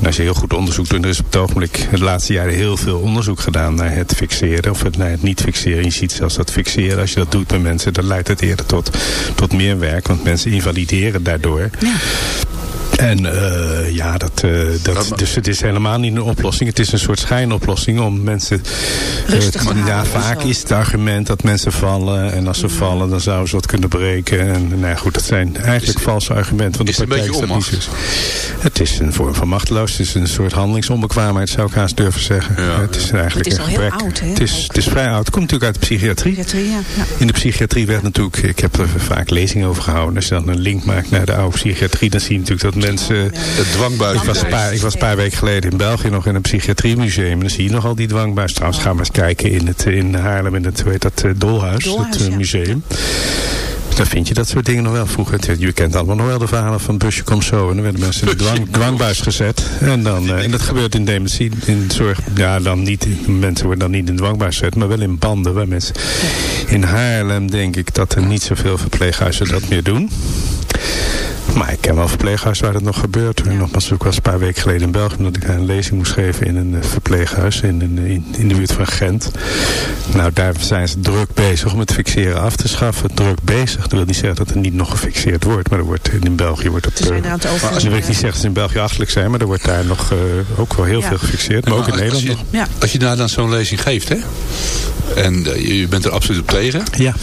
En als je heel goed onderzoek doet, er is op het ogenblik de laatste jaren heel veel onderzoek gedaan naar het fixeren of het, naar het niet fixeren. Je ziet zelfs dat fixeren, als je dat doet bij mensen, dan leidt het eerder tot, tot meer werk, want mensen invalideren daardoor. Ja. En uh, ja, dat, uh, dat, dus het is helemaal niet een oplossing. Het is een soort schijnoplossing om mensen... Rustig uh, Ja, vaak is het argument dat mensen vallen. En als ze ja. vallen, dan zouden ze wat kunnen breken. En nou ja, goed, dat zijn eigenlijk is, valse argumenten. Want is het een beetje onmacht? Het is een vorm van machteloos. Het is een soort handelingsonbekwaamheid, zou ik haast durven zeggen. Ja. Het is eigenlijk het is een al gebrek. heel oud, hè? Het is, het is vrij oud. Het komt natuurlijk uit de psychiatrie. psychiatrie ja. Ja. In de psychiatrie werd natuurlijk... Ik heb er vaak lezingen over gehouden. Als je dan een link maakt naar de oude psychiatrie... dan zie je natuurlijk dat mensen... Het dwangbuis. Ik was, een paar, ik was een paar weken geleden in België nog in een psychiatriemuseum. En dan zie je nog al die dwangbuis. Trouwens, ga maar eens kijken in, het, in Haarlem in het, heet dat, Dolhuis, Dolhuis het uh, ja. museum. Dan vind je dat soort dingen nog wel. Vroeger, je kent allemaal nog wel de verhalen van busje komt zo. En dan werden mensen in de dwang, dwangbuis gezet. En, dan, uh, en dat gebeurt in dementie, in zorg. Ja, dan niet, mensen worden dan niet in de dwangbuis gezet, maar wel in banden bij mensen. In Haarlem denk ik dat er niet zoveel verpleeghuizen dat meer doen. Maar ik ken wel verpleeghuizen waar dat nog gebeurt. Ja. Nogmaals, ik was een paar weken geleden in België... omdat ik een lezing moest geven in een verpleeghuis in, in, in de buurt van Gent. Nou, daar zijn ze druk bezig om het fixeren af te schaffen. Druk bezig. Dat wil niet zeggen dat er niet nog gefixeerd wordt. Maar er wordt in België wordt het... Uh, dat wil ik niet zeggen dat ze in België achterlijk zijn... maar er wordt daar nog uh, ook wel heel ja. veel gefixeerd. Maar, maar ook in Nederland je, nog. Ja. Als je daar dan zo'n lezing geeft, hè? En uh, je bent er absoluut op tegen. Ja.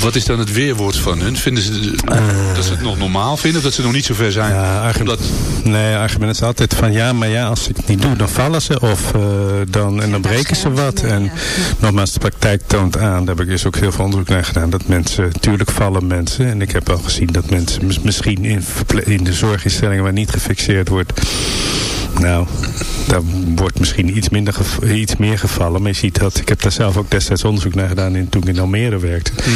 Wat is dan het weerwoord van hun? Vinden ze uh, dat ze het nog normaal vinden? Of dat ze nog niet zo ver zijn? Ja, argument, omdat... Nee, argument is altijd van ja, maar ja, als ik het niet doe, dan vallen ze. Of uh, dan, en dan breken ze wat. En nogmaals, de praktijk toont aan, daar heb ik dus ook heel veel onderzoek naar gedaan, dat mensen, natuurlijk vallen mensen. En ik heb wel gezien dat mensen misschien in, in de zorginstellingen waar niet gefixeerd wordt, nou, daar wordt misschien iets, minder iets meer gevallen. Maar je ziet dat, ik heb daar zelf ook destijds onderzoek naar gedaan in, toen ik in Almere werkte. Mm.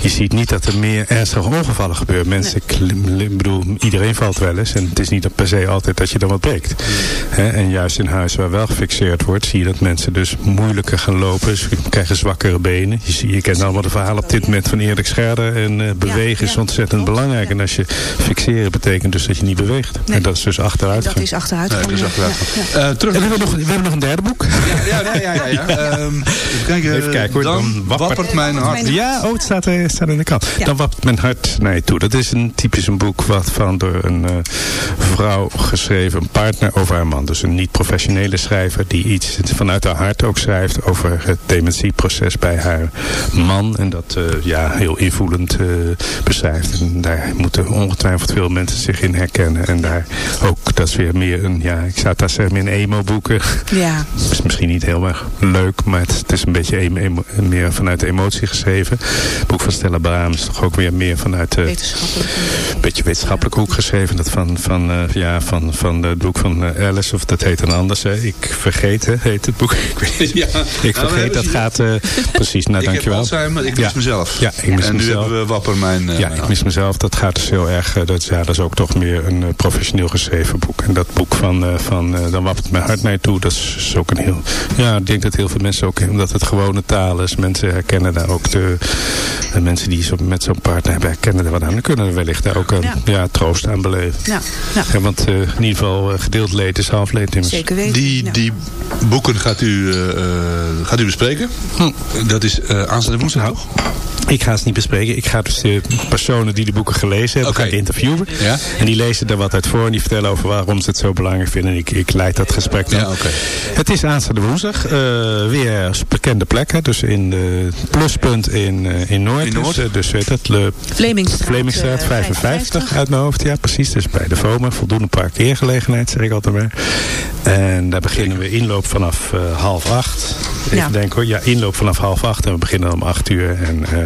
Je ziet niet dat er meer ernstige ongevallen gebeuren. Mensen, nee. ik bedoel, iedereen valt wel eens. En het is niet per se altijd dat je dan wat breekt. Mm. He, en juist in huis waar wel gefixeerd wordt, zie je dat mensen dus moeilijker gaan lopen. Ze krijgen zwakkere benen. Je, je kent allemaal de verhalen op dit moment van Erik Scherder. En uh, bewegen ja, is ontzettend belangrijk. En als je fixeren betekent dus dat je niet beweegt. Nee. En dat is dus achteruit. Dat is achteruit. Nee, dus ja. Uh, terug. We, hebben nog, we hebben nog een derde boek. Ja, ja, ja. ja, ja. Um, even kijken. Even kijken hoor. Dan, dan wappert, wappert mijn hart. Ja, oh, het staat, staat in de kant. Dan wappert mijn hart naar je toe. Dat is een typisch een boek wat van door een vrouw geschreven, een partner over haar man. Dus een niet-professionele schrijver die iets vanuit haar hart ook schrijft over het dementieproces bij haar man. En dat uh, ja, heel invoelend uh, beschrijft. En daar moeten ongetwijfeld veel mensen zich in herkennen. En daar ook, dat is weer meer een, ja, ik zou dat zeggen, een emo-boeken. Ja. Is misschien niet heel erg leuk, maar het, het is een beetje emo, emo, meer vanuit de emotie geschreven. Het boek van Stella Braam is toch ook weer meer vanuit de... Wetenschappelijk. Een beetje wetenschappelijk hoek geschreven. Dat van, van, uh, ja, van, van het boek van uh, Alice, of dat heet dan anders. Hè. Ik vergeet, hè, heet het boek. Ik, weet, ja. ik vergeet, dat gaat... Uh, precies, nou ik dankjewel. Ik heb Alzheimer, ik mis ja. mezelf. Ja, ik mis en mezelf. nu hebben we Wapper mijn... ja, ik mis mezelf. Dat gaat dus heel erg... dat, ja, dat is ook toch meer een professioneel geschreven boek. En dat boek van, van Dan wappert mijn hart naar je toe, dat is, is ook een heel... Ja, ik denk dat heel veel mensen ook... Omdat het gewone taal is. Mensen herkennen daar ook de... de mensen die zo, met zo'n partner hebben, herkennen er wat aan. Dan kunnen we wellicht daar ook een ja. Ja, troost aan beleven. Ja. Ja. Ja, want uh, in ieder geval uh, gedeeld leed is half leed. Immers. Zeker weten. Die, ja. die boeken gaat u, uh, gaat u bespreken. Hm. Dat is aanstaande woensdag, toch? Ik ga ze niet bespreken. Ik ga dus de personen die de boeken gelezen hebben, ga ik interviewen. Ja? En die lezen er wat uit voor en die vertellen over waarom ze het zo belangrijk vinden. En ik, ik leid dat gesprek dan. Ja, oké. Het is aanstaande woensdag. eh, weer bekende plekken. Dus in de pluspunt in, eh, in Noord. In Noord? Dus, eh, dus weet het, Le, Vlemingstraat, Vlemingstraat eh, 55 uit mijn hoofd. Ja, precies. Dus bij de VOMA. Voldoende parkeergelegenheid, zeg ik altijd maar. En daar beginnen we inloop vanaf eh, half acht. Even Ja. denken hoor. Ja, inloop vanaf half acht. En we beginnen om acht uur. En eh,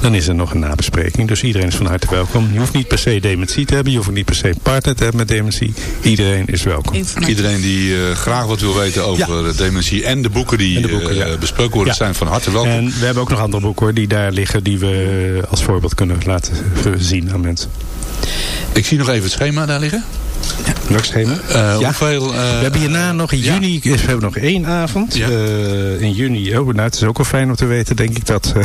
dan is er nog een nabespreking. Dus iedereen is van harte welkom. Je hoeft niet per se dementie te hebben. Je hoeft ook niet per se een partner te hebben met dementie. Iedereen is welkom. Iedereen die eh, graag wat wil weten over dementie en de boeken die de boeken, eh, ja. besproken worden, Ja. zijn van harte welkom. En we hebben ook nog andere boeken hoor, die daar liggen. Die we als voorbeeld kunnen laten zien aan mensen. Ik zie nog even het schema daar liggen. Welk schema? Eh, Ja. Hoeveel... eh, we hebben hierna nog in ja. juni, we hebben nog één avond. Ja. Eh, in juni, oh, nou, het is ook wel fijn om te weten, denk ik, dat uh,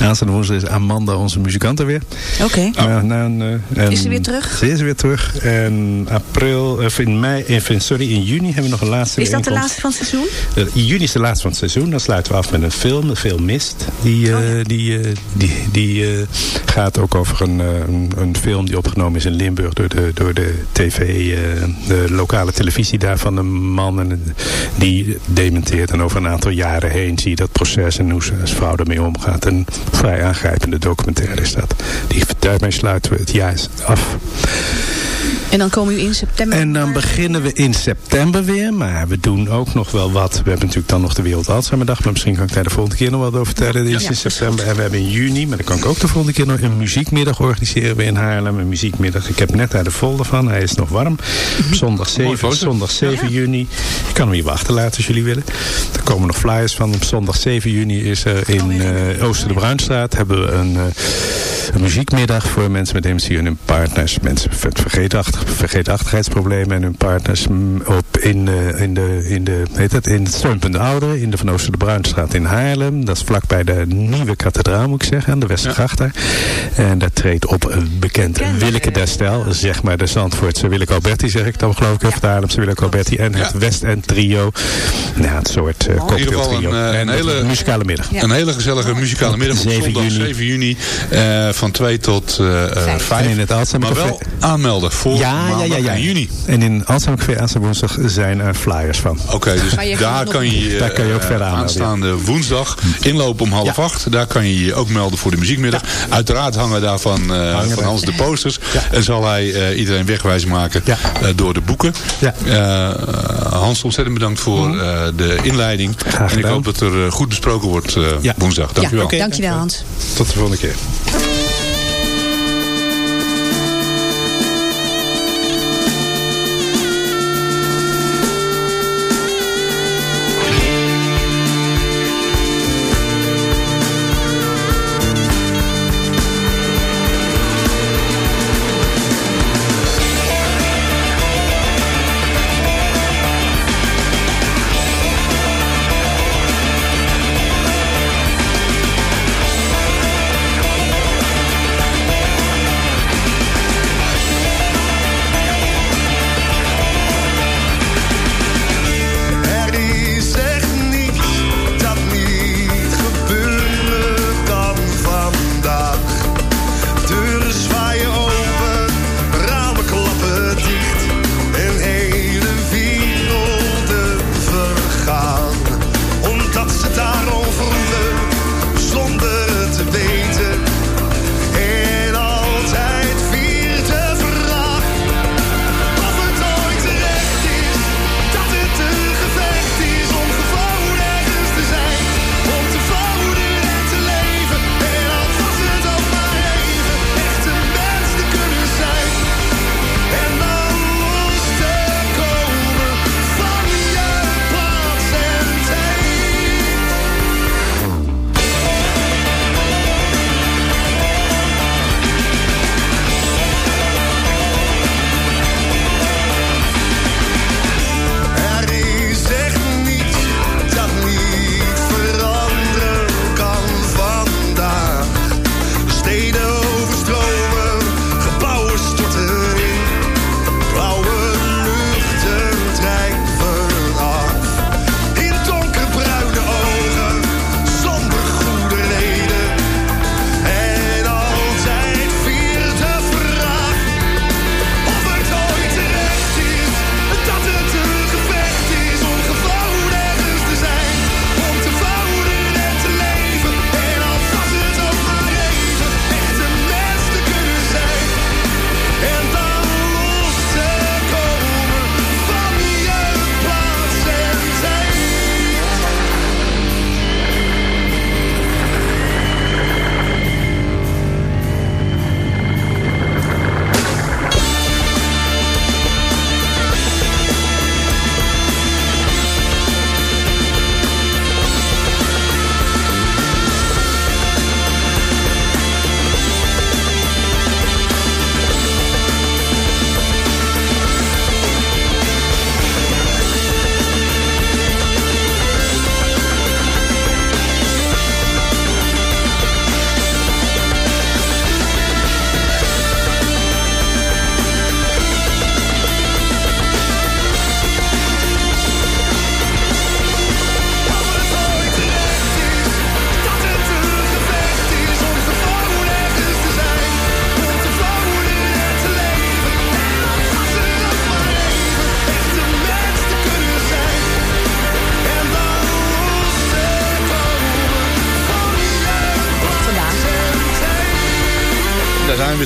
aanstaande woensdag is Amanda, onze muzikant, er weer. Oké. Nou, nou, eh, Is ze weer terug? Ze is weer terug. En april, of in mei, in, sorry, in juni hebben we nog een laatste Is dat de laatste van het seizoen? Eh, juni is de laatste van het seizoen. Dan sluiten we af met een film, de film Mist. Die, eh, die, eh, die, die eh, gaat ook over een, eh, een, een film die opgenomen is in Limburg door de, door de tv, eh, de lokale televisie daar van een man. En die dementeert. En over een aantal jaren heen zie je dat proces en hoe ze als vrouw ermee omgaat. Een vrij aangrijpende documentaire is dat. Die, daarmee sluiten we het jaar af. En dan komen u in september. En dan beginnen we in september weer. Maar we doen ook nog wel wat. We hebben natuurlijk dan nog de Wereld Alzheimerdag. Maar misschien kan ik daar de volgende keer nog wat over vertellen. Dit is Ja, in september. En we hebben in juni, maar dan kan ik ook de volgende keer nog een muziekmiddag organiseren we in Haarlem. Een muziekmiddag. Ik heb net daar de folder van. Hij is nog warm. Op zondag 7, foto. zondag 7 juni. Je kan hem hier wachten laten als jullie willen. Er komen nog flyers van. Op zondag 7 juni is er in eh, Ooster de Bruinstraat hebben we een, eh, een muziekmiddag voor mensen met dementie en hun partners. Mensen met vergeetachtig, vergeetachtigheidsproblemen en hun partners mm, op in, de in, de, in, de, heet het, in het steunpunt Ouderen, in de Van Ooster de Bruinstraat in Haarlem. Dat is vlakbij de nieuwe kathedraal, moet ik zeggen, aan de Westergracht daar. En daar treedt op een bekend Willeke Destel, zeg maar de Zandvoortse Willeke Alberti, zeg ik dan geloof ik, of de Haarlemse Willeke Alberti. En het Ja. West End Trio. Nou, het soort uh, In ieder geval een, eh, een hele- een muzikale middag. Een hele gezellige muzikale middag op 7 zondag juni. 7 juni eh, van 2 tot eh, eh, En 5. in het Alzheimer Maar wel aanmelden voor ja, ja, ja, maandag ja. juni. En in Alzheimer Café aanstaande woensdag zijn er flyers van. Oké, dus je kan daar nog- kan je, Daar kan je ook eh, verder aanmelden, aanstaande woensdag inlopen om half Ja. acht. Daar kan je je ook melden voor de muziekmiddag. Uiteraard hangen daarvan eh van. Hans de posters. Ja. En zal hij eh, iedereen wegwijs maken Ja. eh, door de boeken. Ja. Eh, Hans, ontzettend bedankt voor eh, de inleiding. Graag en ik hoop dat er eh, goed besproken wordt eh, Ja. woensdag. Dankjewel. Ja, dankjewel Hans. Tot de volgende keer.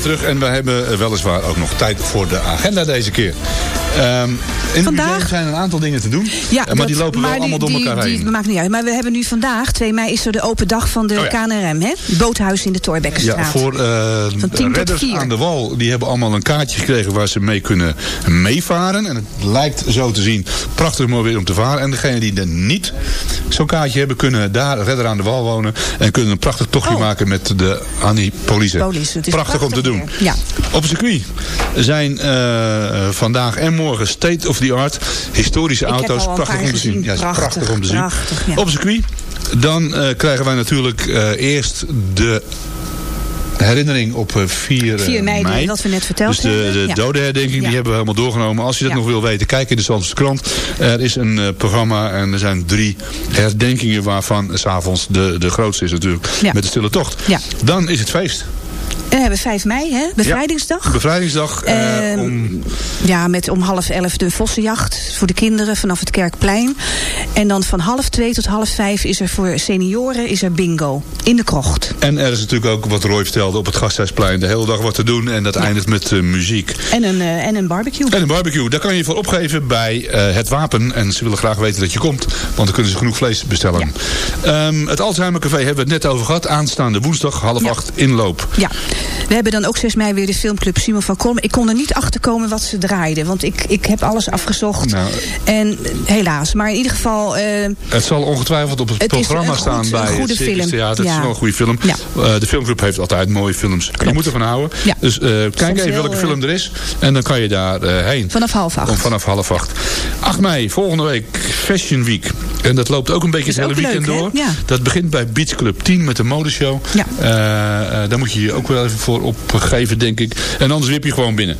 Weer terug. En we hebben weliswaar ook nog tijd voor de agenda deze keer. Ehm, in Vandaag- zijn een aantal dingen te doen. Ja, eh, maar dat- die lopen wel die- allemaal door die- elkaar die- heen. maakt niet uit. Maar we hebben nu vandaag, 2 mei, is er de open dag van de Oh ja. KNRM. Hè? Boothuis in de Torbekkenstraat. Ja, voor Van 10 tot redders 4. aan de wal. Die hebben allemaal een kaartje gekregen waar ze mee kunnen meevaren. En het lijkt zo te zien prachtig mooi weer om te varen. En degenen die er niet zo'n kaartje hebben, kunnen daar redder aan de wal wonen. En kunnen een prachtig tochtje Oh. maken met de Annie Police. Prachtig om te doen. Ja. Op circuit zijn eh, vandaag en morgen state of the art historische Ik auto's. Prachtig om te zien. Ja, Prachtig, prachtig om te zien. prachtig, ja. Op circuit. Dan eh, krijgen wij natuurlijk eh, eerst de herinnering op eh, 4, eh, 4 mei, wat we net verteld Dus de, hebben. de Ja. dodenherdenking, Ja. die hebben we helemaal doorgenomen. Als je dat Ja. nog wil weten, kijk in de Zandvoortse krant. Er is een programma en er zijn drie herdenkingen waarvan s'avonds de, de grootste is natuurlijk. Met de stille tocht. Dan is het feest. En we hebben 5 mei, hè? bevrijdingsdag. Bevrijdingsdag eh, Ehm, om Ja, met om half elf de vossenjacht voor de kinderen vanaf het Kerkplein. En dan van half twee tot half vijf is er voor senioren is er bingo in de krocht. En er is natuurlijk ook, wat Roy vertelde, op het Gasthuisplein de hele dag wat te doen. En dat eindigt met eh, muziek. En een, eh, en een barbecue. En een barbecue, daar kan je voor opgeven bij eh, het Wapen. En ze willen graag weten dat je komt, want dan kunnen ze genoeg vlees bestellen. Ehm, het Alzheimer Café hebben we het net over gehad. Aanstaande woensdag, half Ja. acht, inloop. Ja, we hebben dan ook 6 mei weer de filmclub Simon van Kolm. Ik kon er niet achter komen wat ze draaiden, want ik, ik heb alles afgezocht. Nou. En helaas, maar in ieder geval... eh, Het zal ongetwijfeld op het, Het is programma een staan goed- bij een goede het Circus film. Theater. Het is Ja. wel een goede film. Ja. Eh, de filmclub heeft altijd mooie films. Je moet ervan houden. Ja. Dus eh, kijk even wel, welke film er is. En dan kan je daar heen. vanaf half acht. Om vanaf half acht. 8 mei, volgende week, Fashion Week. En dat loopt ook een beetje Is het hele weekend leuk, door. Ja. Dat begint bij Beach Club 10 met de modeshow. Ja. Daar moet je je ook wel even voor opgeven, denk ik. En anders wip je gewoon binnen.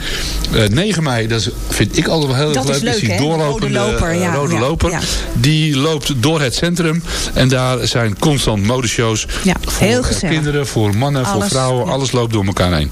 Eh 9 mei, dat is, vind ik altijd wel heel Dat erg is leuk. leuk, die hè? doorlopende Rode loper, ja, rode ja, loper. Die loopt door het centrum. En daar zijn constant modeshows. Ja, voor heel eh, kinderen, voor mannen, voor vrouwen. ja. Alles loopt door elkaar heen.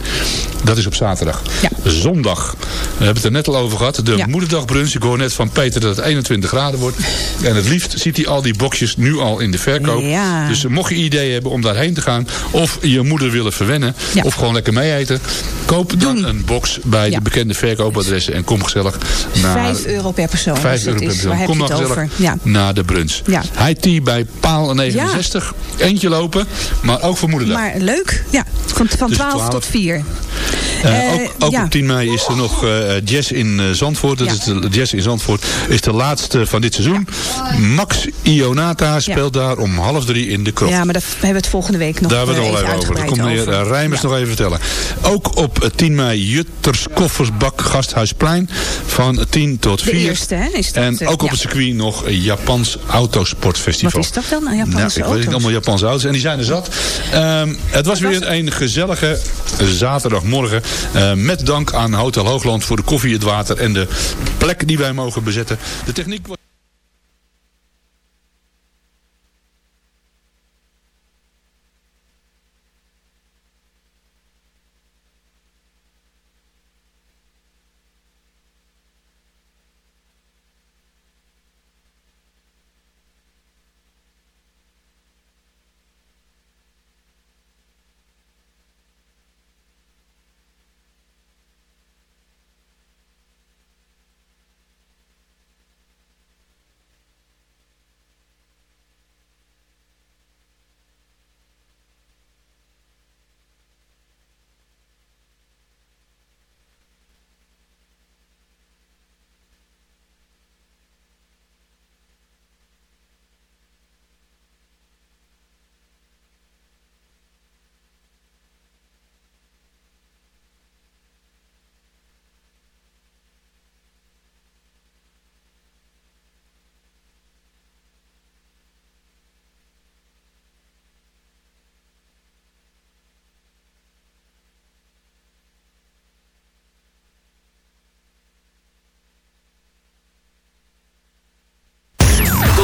Dat is op zaterdag. Ja. Zondag. We hebben het er net al over gehad. De Ja. moederdagbrunch. Ik hoor net van Peter dat het 21 graden wordt. En het liefst ziet hij al die boxjes nu al in de verkoop. Ja. Dus mocht je ideeën hebben om daarheen te gaan. Of je moeder willen verwennen. Of gewoon lekker mee eten. Koop dan een box bij de bekende verkoopadressen. En kom gezellig naar... 5 euro per persoon. 5 dus euro per persoon. Waar heb Kom je dan het over? Ja. Naar de brunch. Ja. High tea bij paal 69. Eentje lopen. Maar ook voor moederdag. Maar leuk, ja. Van, van Dus 12 12. tot 4. Eh, Eh, ook ook ja. op 10 mei is er nog eh, jazz in Zandvoort. Dat Ja. is de, jazz in Zandvoort is de laatste van dit seizoen. Max Ionata speelt daar om half drie in de krocht. Ja, maar daar hebben we het volgende week nog Daar hebben we het al even over. Dat komt meneer Rijmers Ja. nog even vertellen. Ook op eh, 10 mei Jutters Koffersbak Gasthuisplein. Van 10 tot De 4. eerste, hè, is dat, en ook op ja. het circuit nog een Japans autosportfestival. Wat is dat dan, een Japanse nou, ik weet auto's? niet, allemaal Japanse auto's. En die zijn er zat. Ehm, het was weer een gezellige zaterdagmorgen. eh, met dank aan Hotel Hoogland voor de koffie, het water en de plek die wij mogen bezetten. De techniek was... Tot